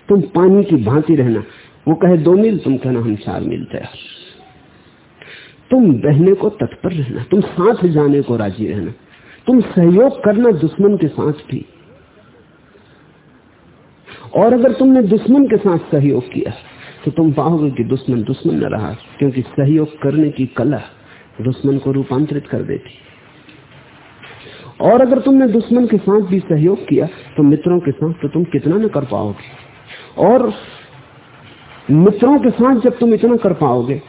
तुम पानी की भांति रहना। वो कहे, दो मील तुम कहना, हम चार मील तैयार। तुम बहने को तत्पर रहना। तुम साथ जाने को राज़ी रहना। तुम सहयोग करना दुश्मन के साथ भी। और अगर तुमने दुश्मन के साथ सहयोग किया तो तुम पाओगे कि दुश्मन दुश्मन न रहा, क्योंकि सहयोग करने की कला दुश्मन को रूपांतरित कर देती और अगर तुमने दुश्मन के साथ भी सहयोग किया तो मित्रों के साथ तो तुम कितना न कर पाओगे। और मित्रों के साथ जब तुम इतना कर पाओगे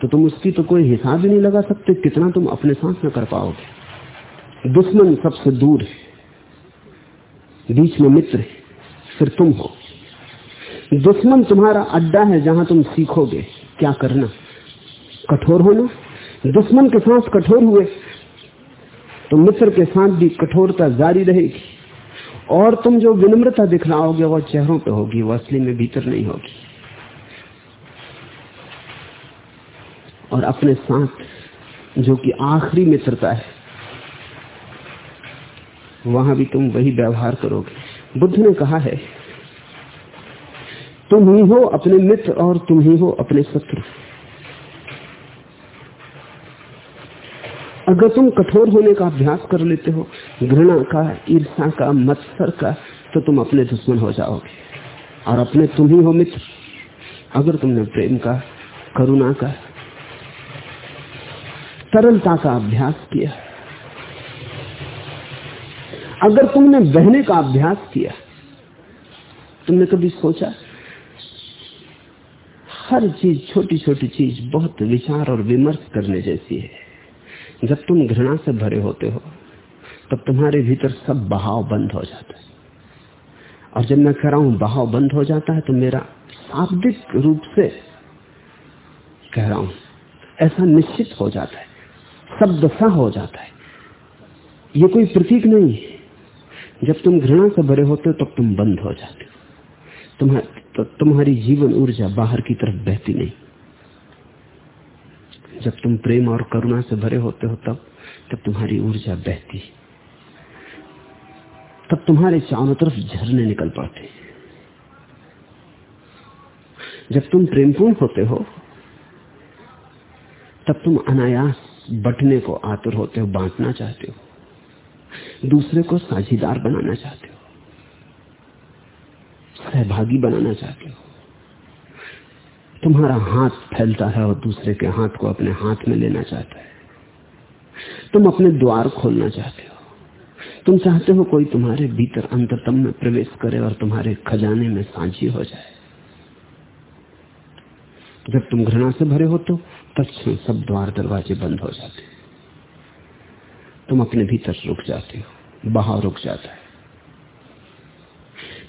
तो तुम उसकी तो कोई हिसाब ही नहीं लगा सकते, कितना तुम अपने साथ न कर पाओगे। दुश्मन सबसे दूर है, बीच में मित्र है, फिर तुम हो। दुश्मन तुम्हारा अड्डा है जहाँ तुम सीखोगे क्या करना। कठोर होना। दुश्मन के साथ कठोर हुए तो मित्र के साथ भी कठोरता जारी रहेगी। और तुम जो विनम्रता दिखलाओगे, वह चेहरों पे होगी, वह असली में भीतर नहीं होगी। और अपने साथ जो कि आखिरी मित्रता है, वहाँ भी तुम वही व्यवहार करोगे। बुद्ध ने कहा है, तुम ही हो अपने मित्र और तुम ही हो अपने शत्रु। अगर तुम कठोर होने का अभ्यास कर लेते हो, घृणा का ईर्षा का, मत्सर का तो तुम अपने दुश्मन हो जाओगे। और अपने तुम ही हो मित्र। अगर तुमने प्रेम का, करुणा का, तरलता का अभ्यास किया, अगर तुमने बहने का अभ्यास किया, तुमने कभी सोचा, हर चीज़ छोटी छोटी चीज़ बहुत विचार और विमर्श करने जैसी है। जब तुम घृणा से भरे होते हो तब तुम्हारे भीतर सब बहाव बंद हो जाता है। और जब मैं कह रहा हूँ बहाव बंद हो जाता है तो मेरा शाब्दिक रूप से कह रहा हूँ ऐसा निश्चित हो जाता है सब दशा हो जाता है। ये कोई प्रतीक नहीं है। जब तुम घृणा से भरे होते हो तब तुम बंद हो जाते हो। तुम्हार, तुम्हारी जीवन ऊर्जा बाहर की तरफ़ बहती नहीं। जब तुम प्रेम और करुणा से भरे होते हो तब तब तुम्हारी ऊर्जा बहती तब तुम्हारे चारों तरफ़ झरने निकल पड़ते जब तुम प्रेमपूर्ण होते हो, तब तुम अनायास बटने को आतुर होते हो, बांटना चाहते हो, दूसरे को साझीदार बनाना चाहते हो, सहभागी बनाना चाहते हो। तुम्हारा हाथ फैलता है और दूसरे के हाथ को अपने हाथ में लेना चाहता है। तुम अपने द्वार खोलना चाहते हो। तुम चाहते हो कोई तुम्हारे भीतर अंतरतम में प्रवेश करे और तुम्हारे खजाने में सांझी हो जाए। जब तुम घृणा से भरे हो तो तत्म सब द्वार दरवाजे बंद हो जाते तुम अपने भीतर रुक जाते हो, बाहर रुक जाता है।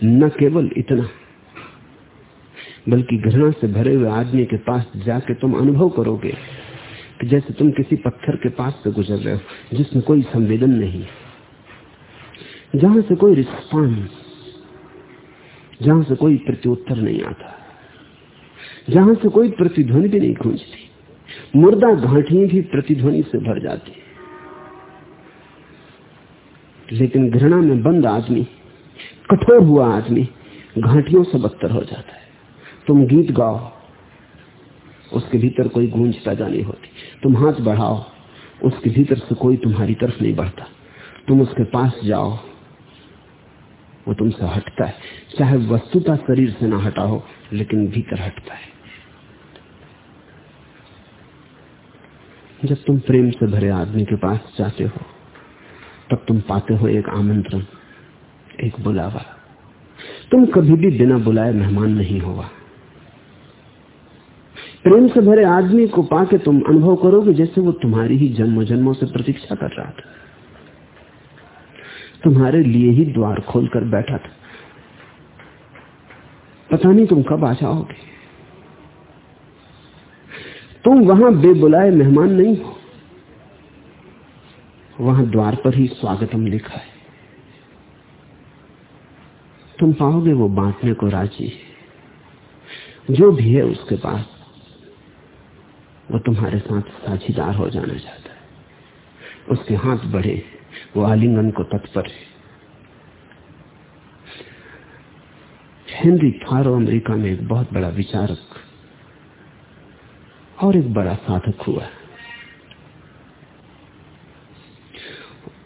न केवल इतना बल्कि घृणा से भरे हुए आदमी के पास जाके तुम अनुभव करोगे कि जैसे तुम किसी पत्थर के पास से गुजर रहे हो, जिसमें कोई संवेदन नहीं जहाँ से कोई रिस्पॉन्स जहाँ से कोई प्रत्युत्तर नहीं आता, जहाँ से कोई प्रतिध्वनि भी नहीं गूंजती, मुर्दा घाटियाँ भी प्रतिध्वनि से भर जाती लेकिन घृणा में बंद आदमी, कठोर हुआ आदमी घाटियों से बदतर हो जाता है। तुम गीत गाओ, उसके भीतर कोई गूंज पैदा नहीं होती। तुम हाथ बढ़ाओ, उसके भीतर से कोई तुम्हारी तरफ़ नहीं बढ़ता। तुम उसके पास जाओ, वो तुमसे हटता है। चाहे वस्तुता शरीर से ना हटा हो, लेकिन भीतर हटता है। जब तुम प्रेम से भरे आदमी के पास जाते हो, तब तुम पाते हो एक आमंत्रण, एक बुलावा। तुम कभी भी बिना बुलाए मेहमान नहीं होगा प्रेम से भरे आदमी को पाके तुम अनुभव करोगे जैसे वो तुम्हारी ही जन्म जन्मों से प्रतीक्षा कर रहा था। तुम्हारे लिए ही द्वार खोलकर बैठा था। पता नहीं तुम कब आ जाओगे। तुम वहाँ बेबुलाए मेहमान नहीं हो। वहाँ द्वार पर ही स्वागतम लिखा है। तुम पाओगे वो बांटने को राज़ी है। जो भी है उसके पास। वो तुम्हारे साथ साझीदार हो जाना चाहता है। उसके हाथ बढ़े, वो आलिंगन को तत्पर है। हेनरी फारो अमेरिका में एक बहुत बड़ा विचारक और एक बड़ा साधक हुआ।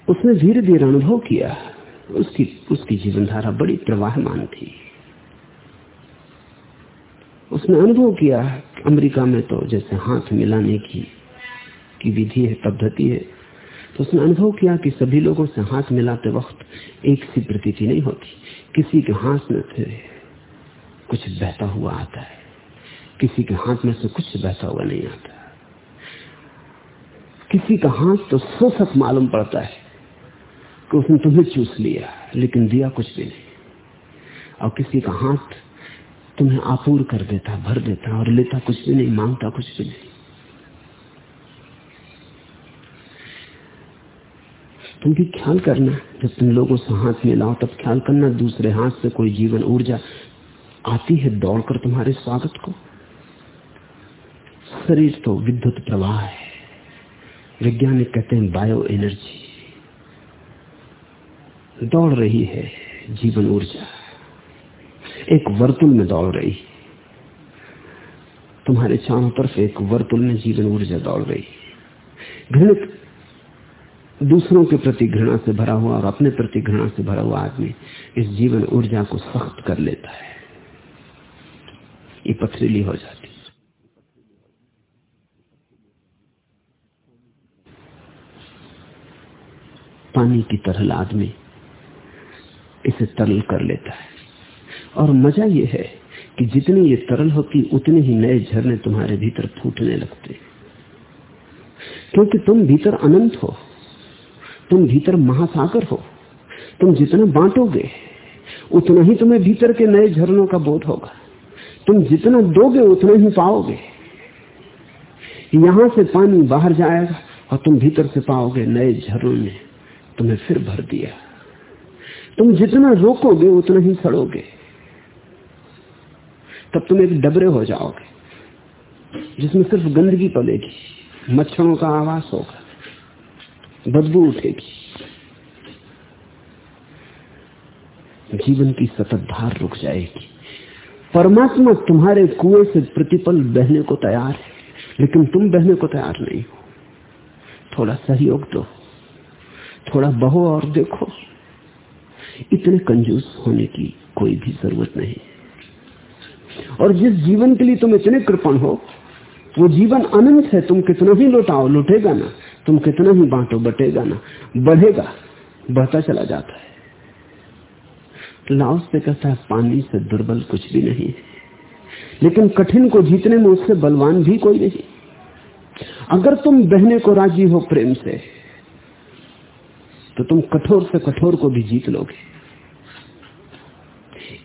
उसने धीरे धीरे अनुभव किया। उसकी उसकी जीवनधारा बड़ी प्रवाहमान थी। उसने अनुभव किया अमेरिका में तो जैसे हाथ मिलाने की की विधि है, पद्धति है तो उसने अनुभव किया कि सभी लोगों से हाथ मिलाते वक्त एक सी प्रतीति नहीं होती। किसी के हाथ में से कुछ बहता हुआ आता है, किसी के हाथ में से कुछ बहता हुआ नहीं आता किसी का हाथ तो शोषक मालूम पड़ता है कि उसने तुम्हें चूस लिया, लेकिन दिया कुछ भी नहीं। और किसी का हाथ तुम्हें आपूर कर देता, भर देता और लेता कुछ भी नहीं, माँगता कुछ भी नहीं। तुम भी ख्याल करना, जब तुम लोगों से हाथ मिलाओ तब ख्याल करना, दूसरे हाथ से कोई जीवन ऊर्जा आती है दौड़कर तुम्हारे स्वागत को। शरीर तो विद्युत प्रवाह है। वैज्ञानिक कहते हैं बायो एनर्जी। दौड़ रही है जीवन ऊर्जा। एक वर्तुल में दौड़ रही। तुम्हारे चारों तरफ़ एक वर्तुल में जीवन ऊर्जा दौड़ रही। घृणित दूसरों के प्रति घृणा से भरा हुआ और अपने प्रति घृणा से भरा हुआ आदमी इस जीवन ऊर्जा को सख्त कर लेता है। ये पथरीली हो जाती पानी की तरह आदमी इसे तरल कर लेता है। और मज़ा यह है कि जितनी ये तरल होती, उतने ही नए झरने तुम्हारे भीतर फूटने लगते। क्योंकि तुम भीतर अनंत हो, तुम भीतर महासागर हो, तुम जितना बांटोगे, उतना ही तुम्हें भीतर के नए झरनों का बोध होगा। तुम जितना दोगे, उतना ही पाओगे। यहाँ से पानी बाहर जाएगा और तुम भीतर से पाओगे नए झरनों ने तुम्हें फिर भर दिया। तुम जितना रोकोगे, उतना ही सड़ोगे। तब तुम एक डबरे हो जाओगे, जिसमें सिर्फ़ गंदगी पलेगी मच्छरों का आवास होगा, बदबू उठेगी। जीवन की सतत धार रुक जाएगी। परमात्मा तुम्हारे कुएँ से प्रतिपल बहने को तैयार है, लेकिन तुम बहने को तैयार नहीं हो। थोड़ा सहयोग दो, थोड़ा बहो और देखो। इतने कंजूस होने की कोई भी ज़रूरत नहीं और जिस जीवन के लिए तुम इतने कृपण हो, वो जीवन अनंत है, तुम कितना ही लुटाओ, लुटेगा ना, तुम कितना ही बांटो, बटेगा ना, बढ़ेगा, बढ़ता चला जाता है। लाओ से कहता है, पानी से दुर्बल कुछ भी नहीं लेकिन कठिन को जीतने में उससे बलवान भी कोई नहीं। अगर तुम बहने को राज़ी हो प्रेम से तो तुम कठोर से कठोर को भी जीत लोगे।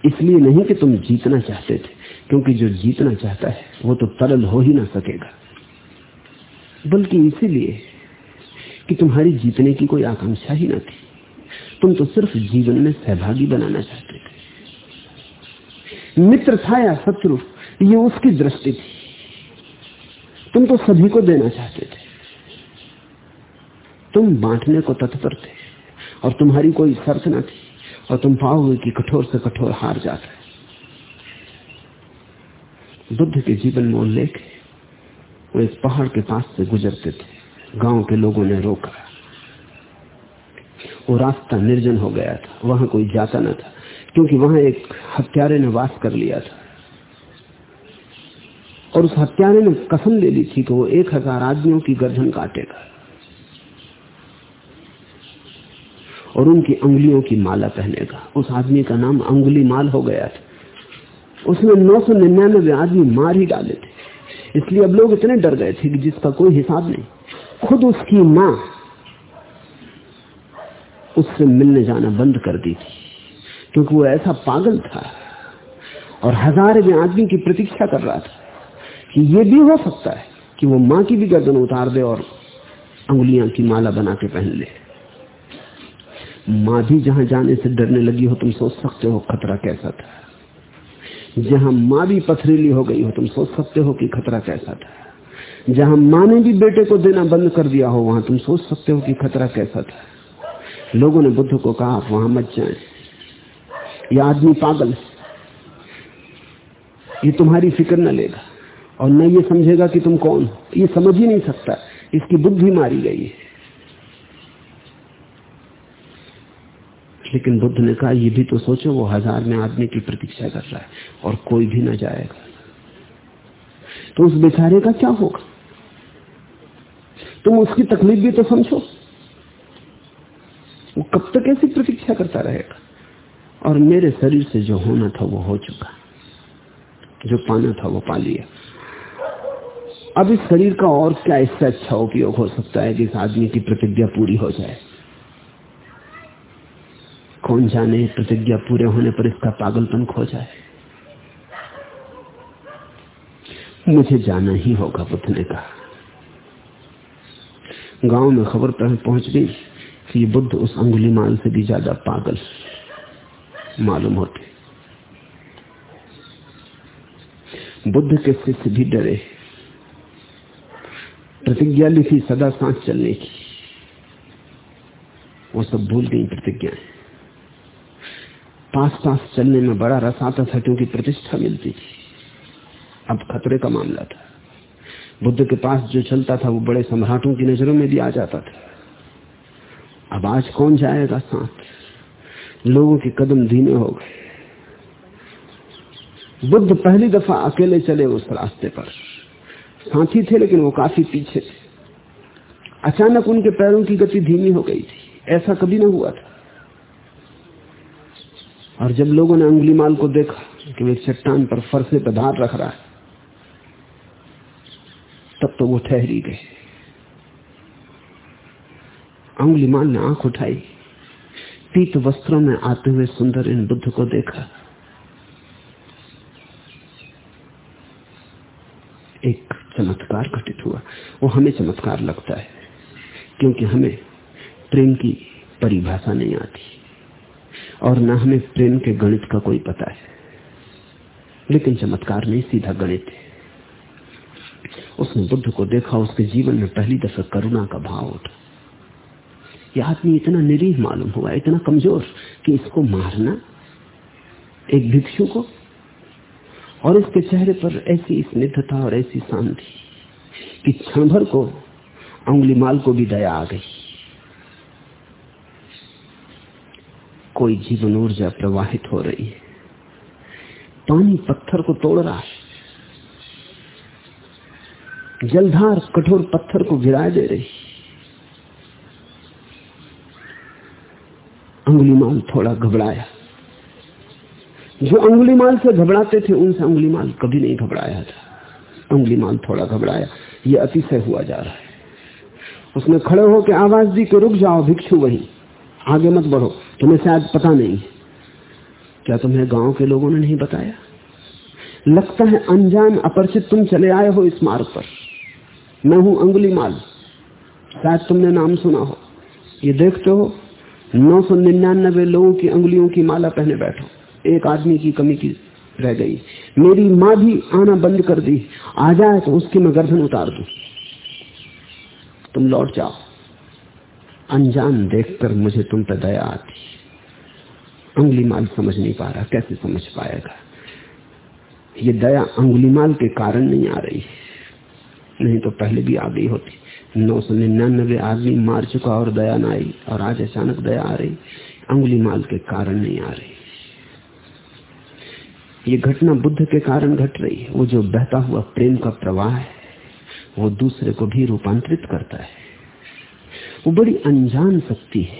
इसलिए नहीं कि तुम जीतना चाहते थे। क्योंकि जो जीतना चाहता है, वो तो तरल हो ही ना सकेगा। बल्कि इसीलिए कि तुम्हारी जीतने की कोई आकांक्षा ही ना थी। तुम तो सिर्फ़ जीवन में सहभागी बनाना चाहते थे। मित्र था या शत्रु, ये उसकी दृष्टि थी। तुम तो सभी को देना चाहते थे। तुम बांटने को तत्पर थे और तुम्हारी कोई शर्त ना थी और तुम पाओगे कि कठोर से कठोर हार जाता है। बुद्ध के जीवन में उल्लेख है। वो एक पहाड़ के पास से गुजरते थे। गाँव के लोगों ने रोका। वो रास्ता निर्जन हो गया था। वहाँ कोई जाता न था, क्योंकि वहाँ एक हत्यारे ने वास कर लिया था। और उस हत्यारे ने कसम ले ली थी कि वो एक हज़ार आदमियों की गर्दन काटेगा। और उनकी अंगुलियों की माला पहनेगा। उस आदमी का नाम अंगुली माल हो गया था। उसने नौ सौ निन्यानवे आदमी मार ही डाले थे। इसलिए अब लोग इतने डर गए थे कि जिसका कोई हिसाब नहीं, खुद उसकी माँ उससे मिलने जाना बंद कर दी थी, क्योंकि वो ऐसा पागल था और हजारवें आदमी की प्रतीक्षा कर रहा था कि ये भी हो सकता है कि वो माँ की भी गर्दन उतार दे और अंगुलियाँ की माला बना के पहन ले। माँ भी जहाँ जाने से डरने लगी हो, तुम सोच सकते हो खतरा कैसा था। जहाँ माँ भी पथरीली हो गई हो, तुम सोच सकते हो कि खतरा कैसा था। जहाँ माँ ने भी बेटे को देना बंद कर दिया हो, वहाँ तुम सोच सकते हो कि खतरा कैसा था। लोगों ने बुद्ध को कहा, आप वहाँ मत जाए। यह आदमी पागल ये तुम्हारी फ़िक्र न लेगा। और न ये समझेगा कि तुम कौन हो। ये समझ ही नहीं सकता। इसकी बुद्धि मारी गई है। लेकिन बुद्ध ने कहा यह भी तो सोचो, वो हज़ार में आदमी की प्रतीक्षा कर रहा है और कोई भी ना जाएगा। तो उस बेचारे का क्या होगा? तुम उसकी तकलीफ़ भी तो समझो। वो कब तक ऐसी प्रतीक्षा करता रहेगा? और मेरे शरीर से जो होना था, वो हो चुका। जो पाना था, वो पा लिया। अब इस शरीर का और क्या इससे अच्छा उपयोग हो सकता है कि इस आदमी की प्रतिज्ञा पूरी हो जाए? कौन जाने, प्रतिज्ञा पूरे होने पर इसका पागलपन खो जाए। मुझे जाना ही होगा, बुद्ध ने कहा। गाँव में खबर पहुँच गई कि बुद्ध उस अंगुली माल से भी ज़्यादा पागल मालूम होते। बुद्ध के शिष्य भी डरे। प्रतिज्ञा लिखी, सदा सांस चलने की। वो सब भूल गई प्रतिज्ञाएँ। पास पास चलने में बड़ा रस आता था, क्योंकि प्रतिष्ठा मिलती थी। अब खतरे का मामला था। बुद्ध के पास जो चलता था, वो बड़े सम्राटों की नज़रों में भी आ जाता था। अब आज कौन जाएगा साथ? लोगों के कदम धीमे हो गए। बुद्ध पहली दफ़ा अकेले चले उस रास्ते पर। साथी थे, लेकिन वो काफ़ी पीछे थे। अचानक उनके पैरों की गति धीमी हो गई थी। ऐसा कभी ना हुआ था। और जब लोगों ने अंगुली माल को देखा कि वो चट्टान पर फरसे पर धार रख रहा है, तब तो वो ठहरी गए अंगुली माल ने आँख उठाई। पीत वस्त्रों में आते हुए सुंदर इन बुद्ध को देखा। एक चमत्कार घटित हुआ। वो हमें चमत्कार लगता है, क्योंकि हमें प्रेम की परिभाषा नहीं आती। और न हमें प्रेम के गणित का कोई पता है। लेकिन चमत्कार नहीं, सीधा गणित है। उसने बुद्ध को देखा, उसके जीवन में पहली दफ़ा करुणा का भाव उठा। यह आदमी इतना निरीह मालूम हुआ, इतना कमज़ोर कि इसको मारना, एक भिक्षु को, और उसके चेहरे पर ऐसी स्निग्धता और ऐसी शांति कि क्षण भर को उंगली माल को भी दया आ गई। कोई जीवन ऊर्जा प्रवाहित हो रही है। पानी पत्थर को तोड़ रहा है। जलधार कठोर पत्थर को गिराए दे रही अंगुलीमाल थोड़ा घबराया। जो अंगुलीमाल से घबराते थे, उनसे अंगुलीमाल कभी नहीं घबराया था। अंगुलीमाल थोड़ा घबराया। ये अतिशय हुआ जा रहा है। उसने खड़े होकर आवाज़ दी कि रुक जाओ, भिक्षु वहीं। आगे मत बढ़ो। तुम्हें शायद पता नहीं। क्या तुम्हें गाँव के लोगों ने नहीं बताया? लगता है अनजान अपरिचित तुम चले आए हो इस मार्ग पर। मैं हूँ अंगुली माल। शायद तुमने नाम सुना हो। ये देखते हो, नौ सौ निन्यानबे लोगों की अंगुलियों की माला पहने बैठो। एक आदमी की कमी की रह गई। मेरी माँ भी आना बंद कर दी। आ जाए तो उसकी मैं गर्दन उतार दू। तुम लौट जाओ। अनजान देखकर मुझे तुम पर दया आती। अंगुलीमाल समझ नहीं पा रहा, कैसे समझ पाएगा? ये दया अंगुलीमाल के कारण नहीं आ रही। नहीं तो पहले भी आ गई होती। नौ सौ निन्यानबे आदमी मार चुका और दया ना आई, और आज अचानक दया आ रही। अंगुलीमाल के कारण नहीं आ रही। ये घटना बुद्ध के कारण घट रही। है वो जो बहता हुआ प्रेम का प्रवाह है, वो दूसरे को भी रूपांतरित करता है। वो बड़ी अनजान शक्ति है।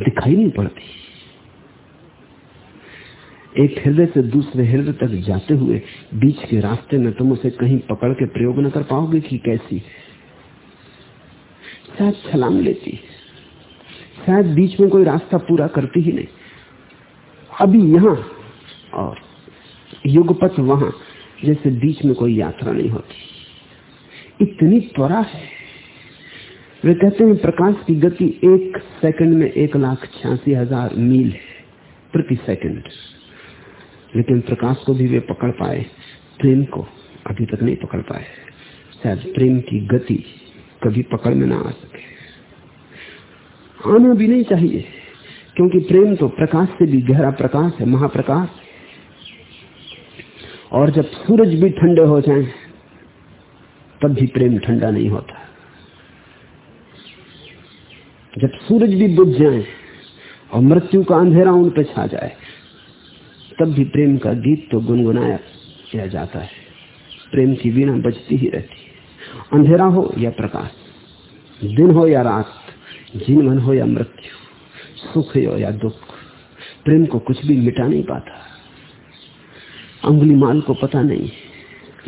दिखाई नहीं पड़ती। एक हृदय से दूसरे हृदय तक जाते हुए बीच के रास्ते में तुम उसे कहीं पकड़ के प्रयोग न कर पाओगे कि कैसी। शायद छलांग लेती शायद बीच में कोई रास्ता पूरा करती ही नहीं। अभी यहाँ और युगपथ वहाँ, जैसे बीच में कोई यात्रा नहीं होती। इतनी त्वरा है। वे कहते हैं, प्रकाश की गति एक सेकंड में एक लाख छियासी हज़ार मील है प्रति सेकंड। लेकिन प्रकाश को भी वे पकड़ पाए, प्रेम को अभी तक नहीं पकड़ पाए। शायद प्रेम की गति कभी पकड़ में ना आ सके। आना भी नहीं चाहिए, क्योंकि प्रेम तो प्रकाश से भी गहरा प्रकाश है, महाप्रकाश और जब सूरज भी ठंडे हो जाए, तब भी प्रेम ठंडा नहीं होता। जब सूरज भी बुझ जाए और मृत्यु का अंधेरा उन पर छा जाए, तब भी प्रेम का गीत तो गुनगुनाया किया जाता है। प्रेम की वीणा बजती ही रहती है। अंधेरा हो या प्रकाश, दिन हो या रात जीवन हो या मृत्यु, सुख हो या दुख, प्रेम को कुछ भी मिटा नहीं पाता। अंगुली माल को पता नहीं,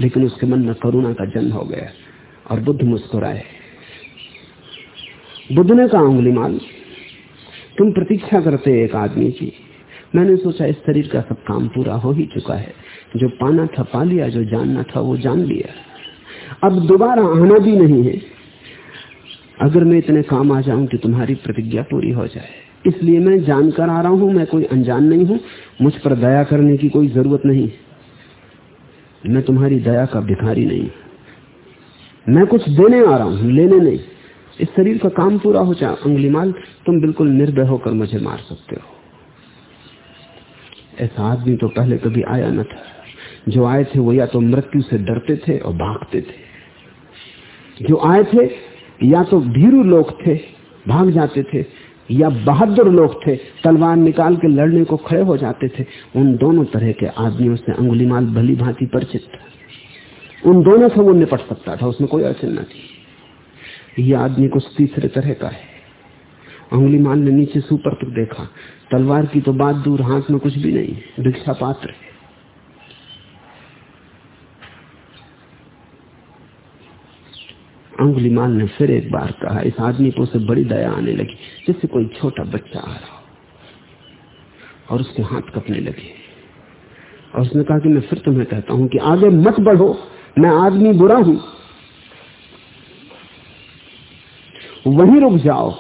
लेकिन उसके मन में करुणा का जन्म हो गया और बुद्ध मुस्कुराए। बुद्ध ने कहा, उंगली माल तुम प्रतीक्षा करते एक आदमी की। मैंने सोचा, इस शरीर का सब काम पूरा हो ही चुका है। जो पाना था, पा लिया, जो जानना था, वो जान लिया। अब दोबारा आना भी नहीं है। अगर मैं इतने काम आ जाऊँ कि तुम्हारी प्रतिज्ञा पूरी हो जाए। इसलिए मैं जानकर आ रहा हूँ, मैं कोई अनजान नहीं हूँ। मुझ पर दया करने की कोई ज़रूरत नहीं। मैं तुम्हारी दया का भिखारी नहीं मैं कुछ देने आ रहा हूँ, लेने नहीं। इस शरीर का काम पूरा हो जाए अंगलीमाल तुम बिल्कुल निर्भय होकर मुझे मार सकते हो। ऐसा आदमी तो पहले कभी आया न था। जो आए थे वो या तो मृत्यु से डरते थे और भागते थे। जो आए थे, या तो भीरू लोग थे, भाग जाते थे, या बहादुर लोग थे, तलवार निकाल के लड़ने को खड़े हो जाते थे, उन दोनों तरह के आदमियों से अंगुलीमाल भली भांति परिचित था। उन दोनों से वो निपट सकता था, उसमें कोई अड़चन न थी। ये आदमी कुछ तीसरे तरह का है। उंगली मान ने नीचे से ऊपर तक देखा। तलवार की तो बात दूर, हाथ में कुछ भी नहीं, भिक्षा पात्र है। अंगुलीमाल ने फिर एक बार कहा, इस आदमी को उसे बड़ी दया आने लगी जैसे कोई छोटा बच्चा आ रहा हो। और उसके हाथ कपने लगे। और उसने कहा कि मैं फिर तुम्हें कहता हूँ कि आगे मत बढ़ो, मैं आदमी बुरा हूँ। वहीं रुक जाओ।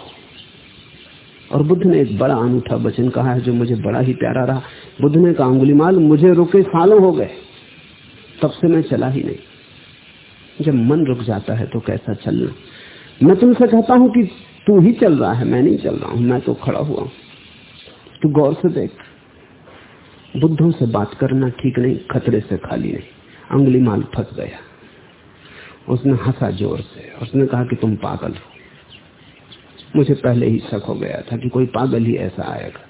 और बुद्ध ने एक बड़ा अनूठा वचन कहा है जो मुझे बड़ा ही प्यारा रहा। बुद्ध ने कहा अंगुलीमाल मुझे रुके सालों हो गए। तब से मैं चला ही नहीं। जब मन रुक जाता है तो कैसा चलना। मैं तुमसे कहता हूँ कि तू ही चल रहा है, मैं नहीं चल रहा हूँ, मैं तो खड़ा हुआ हूँ। तू गौर से देख। बुद्धों से बात करना ठीक नहीं, खतरे से खाली नहीं। अंगुली माल फंस गया। उसने हंसा ज़ोर से। उसने कहा कि तुम पागल हो। मुझे पहले ही शक हो गया था कि कोई पागल ही ऐसा आएगा।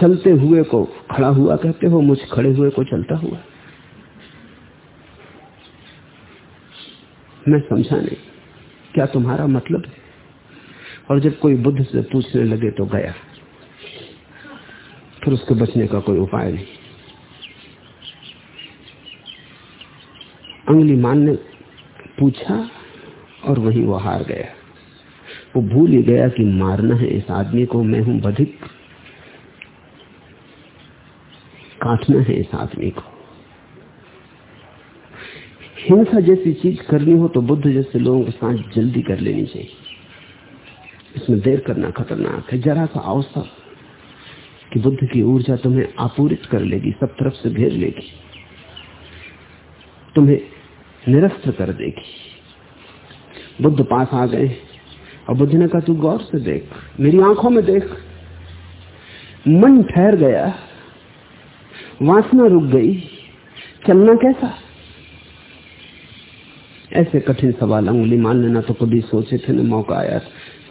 चलते हुए को खड़ा हुआ कहते हो, मुझ खड़े हुए को चलता हुआ। मैं समझा नहीं, क्या तुम्हारा मतलब है? और जब कोई बुद्ध से पूछने लगे तो गया। फिर उसके बचने का कोई उपाय नहीं। अंगली मान ने पूछा और वहीं वो हार गया। वो भूल ही गया कि मारना है इस आदमी को, मैं हूँ बधिक। काटना है इस आदमी को। हिंसा जैसी चीज़ करनी हो तो बुद्ध जैसे लोगों के साथ जल्दी कर लेनी चाहिए। इसमें देर करना खतरनाक है। जरा सा अवसर कि बुद्ध की ऊर्जा तुम्हें आपूरित कर लेगी, सब तरफ़ से घेर लेगी। तुम्हें निरस्त कर देगी। बुद्ध पास आ गए। और बुद्ध ने कहा, तू गौर से देख, मेरी आँखों में देख। मन ठहर गया, वासना रुक गई, चलना कैसा? ऐसे कठिन सवाल अंगुली मान लेना तो कभी सोचे थे ना मौका आया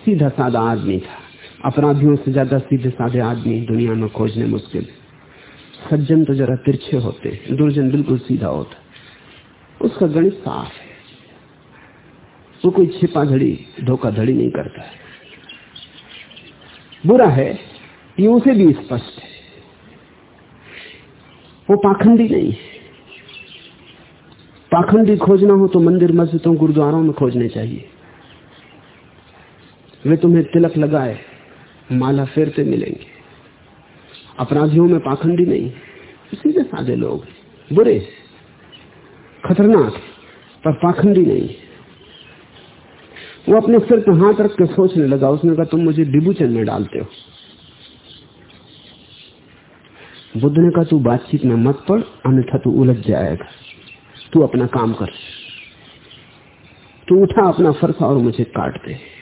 सीधा साधा आदमी था। अपराधियों से ज़्यादा सीधे साधे आदमी दुनिया में खोजने मुश्किल सज्जन तो जरा तिरछे होते, दुर्जन बिल्कुल सीधा होता। उसका गणित साफ़ है। वो कोई छिपा धड़ी धोखाधड़ी नहीं करता। है बुरा है, ये उसे भी स्पष्ट है। वो पाखंडी नहीं है। पाखंडी खोजना हो तो मंदिर, मस्जिदों, गुरुद्वारों में खोजने चाहिए। वे तुम्हें तिलक लगाए, माला फेरते मिलेंगे। अपराधियों में पाखंडी नहीं सीधे साधे लोग बुरे खतरनाक पर पाखंडी नहीं वो अपने सिर पर हाथ रख के सोचने लगा। उसने कहा, तुम मुझे डिबूचन में डालते हो। बुद्ध ने कहा, तू बातचीत में मत पड़, अन्यथा तू उलझ जाएगा। तू अपना काम कर। तू उठा अपना फरसा और मुझे काट दे।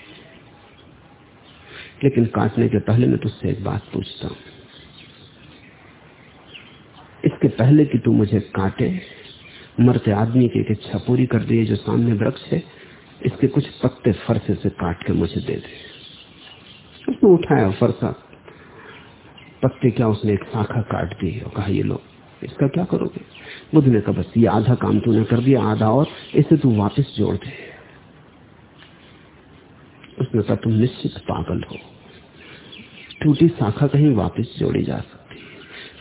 लेकिन काटने के पहले मैं तुझसे एक बात पूछता हूँ। इसके पहले कि तू मुझे काटे, मरते आदमी की एक इच्छा पूरी कर दिए जो सामने वृक्ष है इसके कुछ पत्ते फरसे से काट के मुझे दे दे। उसने उठाया फरसा। पत्ते क्या उसने एक शाखा काट दी और कहा, ये लो, इसका क्या करोगे? बुद्ध ने कहा बस ये आधा काम तूने कर दिया, आधा और इसे तू वापस जोड़ दे। उसने कहा, तुम निश्चित पागल हो। टूटी शाखा कहीं वापस जोड़ी जा सकती है।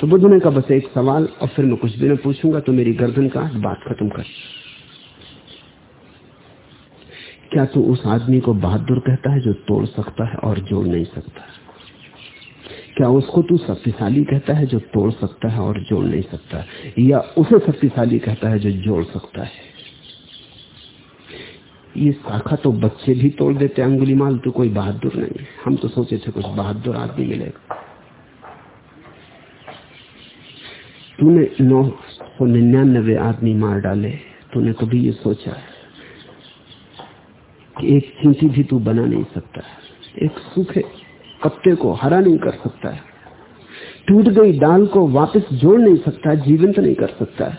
तो बुद्ध ने कहा बस एक सवाल और फिर मैं कुछ भी न पूछूँगा तो मेरी गर्दन का बात खत्म कर। क्या तू उस आदमी को बहादुर कहता है जो तोड़ सकता है और जोड़ नहीं सकता? क्या उसको तू शक्तिशाली कहता है जो तोड़ सकता है और जोड़ नहीं सकता? या उसे शक्तिशाली कहता है जो जोड़ सकता है? ये शाखा तो बच्चे भी तोड़ देते अंगुली माल तो कोई बहादुर नहीं हम तो सोचे थे कुछ बहादुर आदमी मिलेगा। तूने नौ सौ निन्यानबे आदमी मार डाले, तूने कभी ये सोचा है? कि एक चींटी भी तू बना नहीं सकता। एक सूखे पत्ते को हरा नहीं कर सकता है। टूट गई डाल को वापस जोड़ नहीं सकता जीवंत नहीं कर सकता है।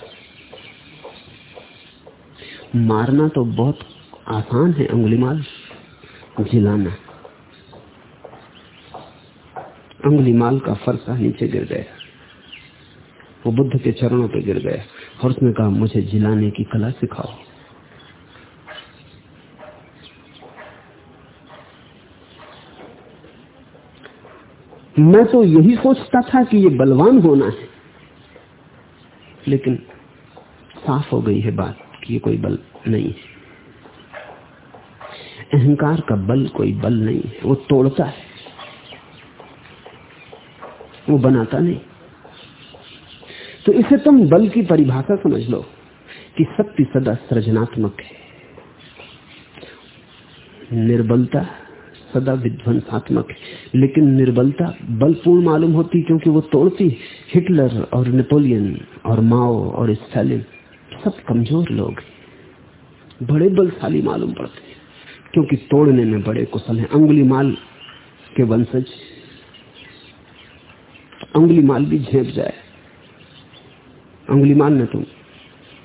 मारना तो बहुत आसान है अंगुलीमाल जिलाना। अंगुलीमाल का फरसा नीचे गिर गया। वो बुद्ध के चरणों पे गिर गया। और उसने कहा, मुझे जिलाने की कला सिखाओ। मैं तो यही सोचता था कि ये बलवान होना है। लेकिन साफ़ हो गई है बात कि ये कोई बल नहीं है। अहंकार का बल कोई बल नहीं है। वो तोड़ता है। वो बनाता नहीं। तो इसे तुम बल की परिभाषा समझ लो कि शक्ति सदा सृजनात्मक है। निर्बलता सदा विध्वंसात्मक है। लेकिन निर्बलता बलपूर्ण मालूम होती क्योंकि वो तोड़ती हिटलर और नेपोलियन और माओ और स्टालिन, सब कमज़ोर लोग बड़े बलशाली मालूम पड़ते हैं, क्योंकि तोड़ने में बड़े कुशल हैं। अंगुली माल के वंशज, अंगुली माल भी झेप जाए। अंगुलीमान ने तुम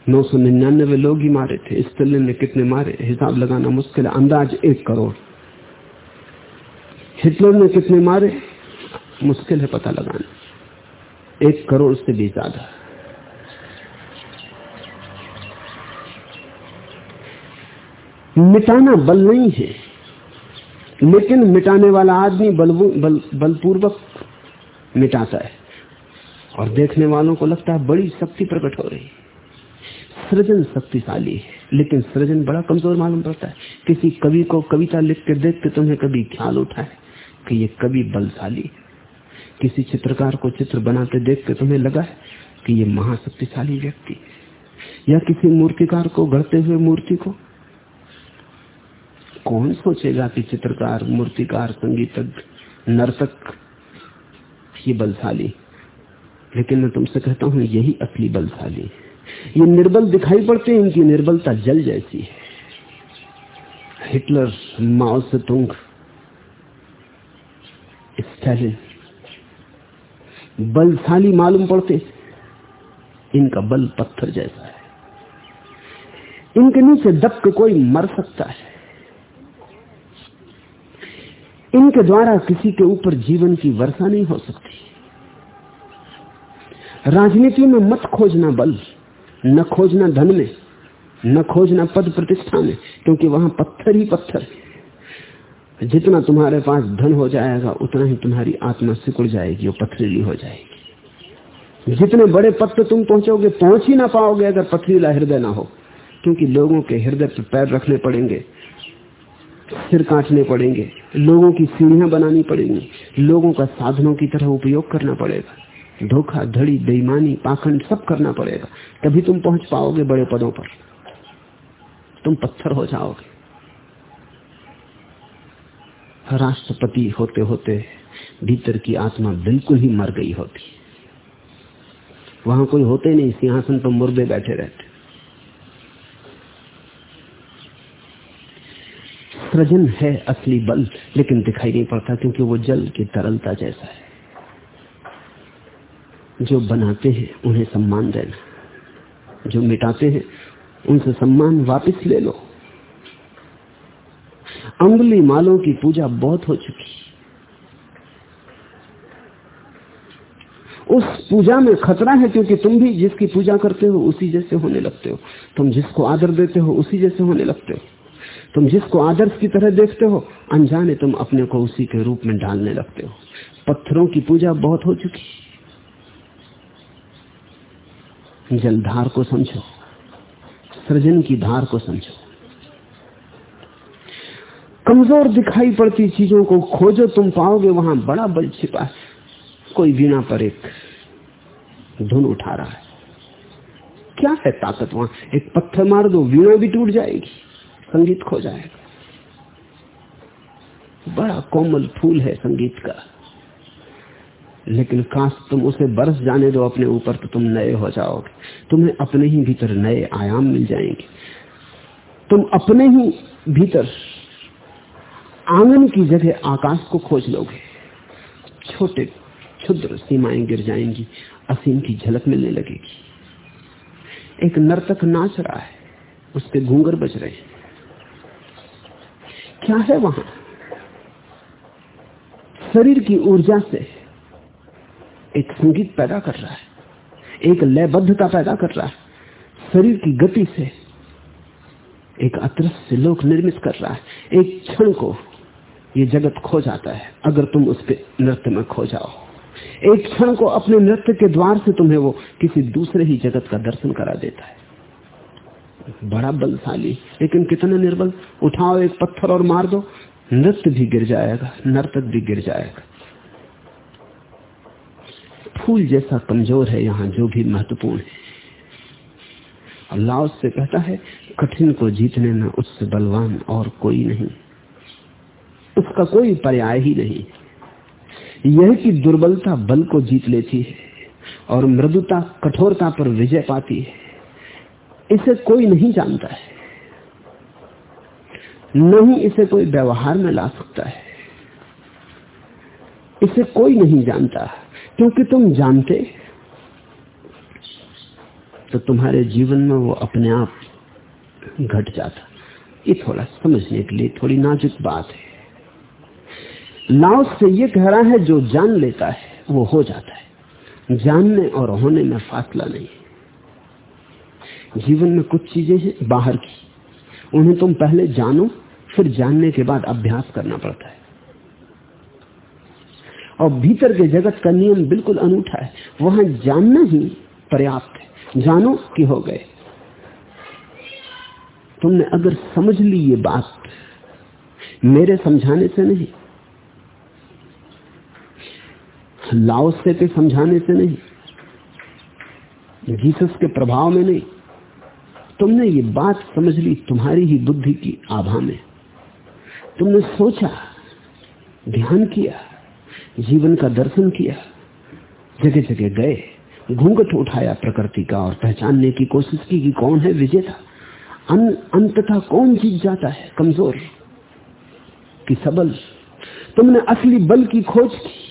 नौ सौ निन्यानवे लोग ही मारे थे। तिल्ले ने कितने मारे? हिसाब लगाना मुश्किल है। अंदाज एक करोड़। हिटलर ने कितने मारे? मुश्किल है पता लगाना। एक करोड़ से भी ज़्यादा। मिटाना बल नहीं है लेकिन मिटाने वाला आदमी बल, बल, बलपूर्वक मिटाता है। और देखने वालों को लगता है बड़ी शक्ति प्रकट हो रही सृजन शक्तिशाली है लेकिन सृजन बड़ा कमज़ोर मालूम पड़ता है। किसी कवि को कविता लिख के देख के तुम्हें कभी ख्याल उठा है कि ये कवि बलशाली किसी चित्रकार को चित्र बनाते देख के तुम्हें लगा है कि ये महाशक्तिशाली व्यक्ति या किसी मूर्तिकार को गढ़ते हुए मूर्ति को? कौन सोचेगा कि चित्रकार, मूर्तिकार, संगीतज्ञ, नर्तक ये बलशाली? लेकिन मैं तुमसे कहता हूँ, यही असली बलशाली ये निर्बल दिखाई पड़ते हैं, इनकी निर्बलता जल जैसी है। हिटलर, माओ से तुंग स्टैलिन बलशाली मालूम पड़ते, इनका बल पत्थर जैसा है। इनके नीचे दब के कोई मर सकता है। इनके द्वारा किसी के ऊपर जीवन की वर्षा नहीं हो सकती। राजनीति में मत खोजना बल, न खोजना धन में, न खोजना पद प्रतिष्ठा में, क्योंकि वहाँ पत्थर ही पत्थर है। जितना तुम्हारे पास धन हो जाएगा, उतना ही तुम्हारी आत्मा सिकुड़ जाएगी और पथरीली हो जाएगी। जितने बड़े पद पे तुम पहुंचोगे, पहुँच ही ना पाओगे अगर पथरीला हृदय ना हो। क्योंकि लोगों के हृदय पर पैर रखने पड़ेंगे, सिर काटने पड़ेंगे, लोगों की सीढ़ियाँ बनानी पड़ेंगी, लोगों का साधनों की तरह उपयोग करना पड़ेगा। धोखा, धड़ी, बेईमानी, पाखंड सब करना पड़ेगा। तभी तुम पहुँच पाओगे बड़े पदों पर। तुम पत्थर हो जाओगे। राष्ट्रपति होते होते भीतर की आत्मा बिल्कुल ही मर गई होती। वहाँ कोई होते नहीं, सिंहासन पर मुर्दे बैठे रहते। सृजन है असली बल, लेकिन दिखाई नहीं पड़ता क्योंकि वो जल की तरलता जैसा है। जो बनाते हैं, उन्हें सम्मान देना। जो मिटाते हैं, उनसे सम्मान वापस ले लो। अंगुली मालों की पूजा बहुत हो चुकी उस पूजा में खतरा है क्योंकि तुम भी जिसकी पूजा करते हो, उसी जैसे होने लगते हो। तुम जिसको आदर देते हो, उसी जैसे होने लगते हो। तुम जिसको आदर्श की तरह देखते हो, अनजाने तुम अपने को उसी के रूप में डालने लगते हो। पत्थरों की पूजा बहुत हो चुकी जलधार को समझो, सृजन की धार को समझो। कमज़ोर दिखाई पड़ती चीज़ों को खोजो, तुम पाओगे वहाँ बड़ा बल छिपा है। कोई वीणा पर एक धुन उठा रहा है। क्या है ताकत वहाँ? एक पत्थर मार दो, वीणा भी टूट जाएगी, संगीत खो जाएगा। बड़ा कोमल फूल है संगीत का। लेकिन काश तुम उसे बरस जाने दो अपने ऊपर तो तुम नए हो जाओगे। तुम्हें अपने ही भीतर नए आयाम मिल जाएँगे। तुम अपने ही भीतर आँगन की जगह आकाश को खोज लोगे। छोटे क्षुद्र सीमाएँ गिर जाएँगी, असीम की झलक मिलने लगेगी। एक नर्तक नाच रहा है, उसके घूंगर बज रहे हैं। क्या है वहाँ? शरीर की ऊर्जा से एक संगीत पैदा कर रहा है, एक लयबद्धता पैदा कर रहा है। शरीर की गति से एक अदृश्य लोक निर्मित कर रहा है, एक क्षण को ये जगत खो जाता है, अगर तुम उस पर नृत्य में खो जाओ। एक क्षण को अपने नृत्य के द्वार से तुम्हें वो किसी दूसरे ही जगत का दर्शन करा देता है। बड़ा बलशाली, लेकिन कितना निर्बल। उठाओ एक पत्थर और मार दो, नृत्य भी गिर जाएगा, नर्तक भी गिर जाएगा। फूल जैसा कमज़ोर है यहाँ, जो भी महत्वपूर्ण है। अल्लाह उससे कहता है, कठिन को जीतने में उससे बलवान और कोई नहीं। उसका कोई पर्याय ही नहीं। यह कि दुर्बलता बल को जीत लेती है और मृदुता, कठोरता पर विजय पाती है, इसे कोई नहीं जानता है। नहीं इसे कोई व्यवहार में ला सकता है। इसे कोई नहीं जानता, क्योंकि तुम जानते तो तुम्हारे जीवन में वो अपने आप घट जाता। ये थोड़ा समझने के लिए थोड़ी नाजुक बात है। लाओस से ये कह रहा है, जो जान लेता है, वो हो जाता है। जानने और होने में फासला नहीं जीवन में कुछ चीज़ें हैं बाहर की। उन्हें तुम पहले जानो, फिर जानने के बाद अभ्यास करना पड़ता है। और भीतर के जगत का नियम बिल्कुल अनूठा है। वहाँ जानना ही पर्याप्त है। जानो कि हो गए। तुमने अगर समझ ली ये बात, मेरे समझाने से नहीं लाओसे के समझाने से नहीं। जीसस के प्रभाव में नहीं। तुमने ये बात समझ ली तुम्हारी ही बुद्धि की आभा में। तुमने सोचा ध्यान किया जीवन का दर्शन किया जगह जगह गए घूंघट उठाया प्रकृति का और पहचानने की कोशिश की कि कौन है विजेता। अन, अंततः कौन जीत जाता है कमज़ोर? कि सबल। तुमने असली बल की खोज की।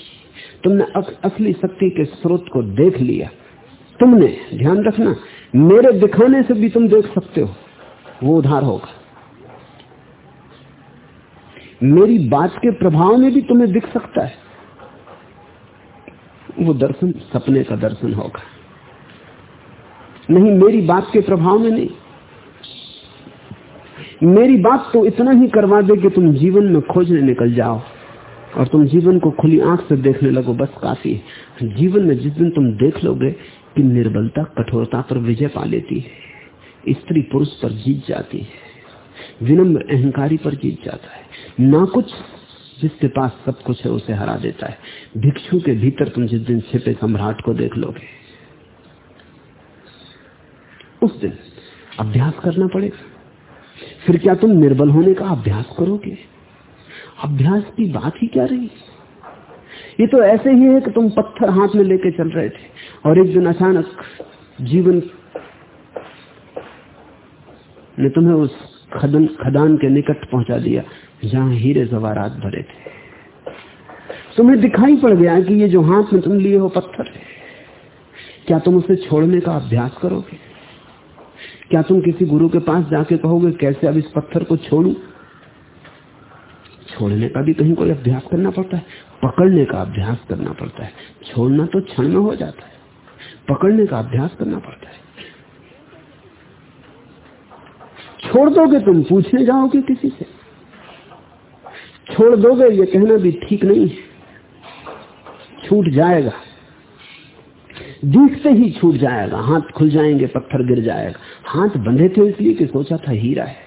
तुमने असली शक्ति के स्रोत को देख लिया। तुमने, ध्यान रखना, मेरे दिखाने से भी तुम देख सकते हो। वो उधार होगा। मेरी बात के प्रभाव में भी तुम्हें दिख सकता है। वो दर्शन, सपने का दर्शन होगा। नहीं, मेरी बात के प्रभाव में नहीं। मेरी बात तो इतना ही करवा दे कि तुम जीवन में खोजने निकल जाओ। और तुम जीवन को खुली आँख से देखने लगो, बस काफ़ी है। जीवन में जिस दिन तुम देख लोगे कि निर्बलता, कठोरता पर विजय पा लेती है, स्त्री पुरुष पर जीत जाती है, विनम्र अहंकारी पर जीत जाता है, ना कुछ जिसके पास सब कुछ है उसे हरा देता है। भिक्षु के भीतर तुम जिस दिन छिपे सम्राट को देख लोगे, उस दिन अभ्यास करना पड़ेगा। फिर क्या तुम निर्बल होने का अभ्यास करोगे? अभ्यास की बात ही क्या रही? ये तो ऐसे ही है कि तुम पत्थर हाथ में लेके चल रहे थे और एक दिन अचानक जीवन ने तुम्हें उस खदन, खदान के निकट पहुँचा दिया, जहाँ हीरे जवारात भरे थे। तुम्हें दिखाई पड़ गया कि ये जो हाथ में तुम लिए हो पत्थर है, क्या तुम उसे छोड़ने का अभ्यास करोगे? क्या तुम किसी गुरु के पास जाके कहोगे, कैसे अब इस पत्थर को छोड़ू? छोड़ने का भी कहीं कोई अभ्यास करना पड़ता है। पकड़ने का अभ्यास करना पड़ता है। छोड़ना तो क्षण में हो जाता है। पकड़ने का अभ्यास करना पड़ता है। छोड़ दोगे तुम, पूछने जाओगे किसी से। छोड़ दोगे, ये कहना भी ठीक नहीं है। छूट जाएगा। दिखते ही छूट जाएगा। हाथ खुल जाएँगे, पत्थर गिर जाएगा। हाथ बंधे थे इसलिए कि सोचा था हीरा है।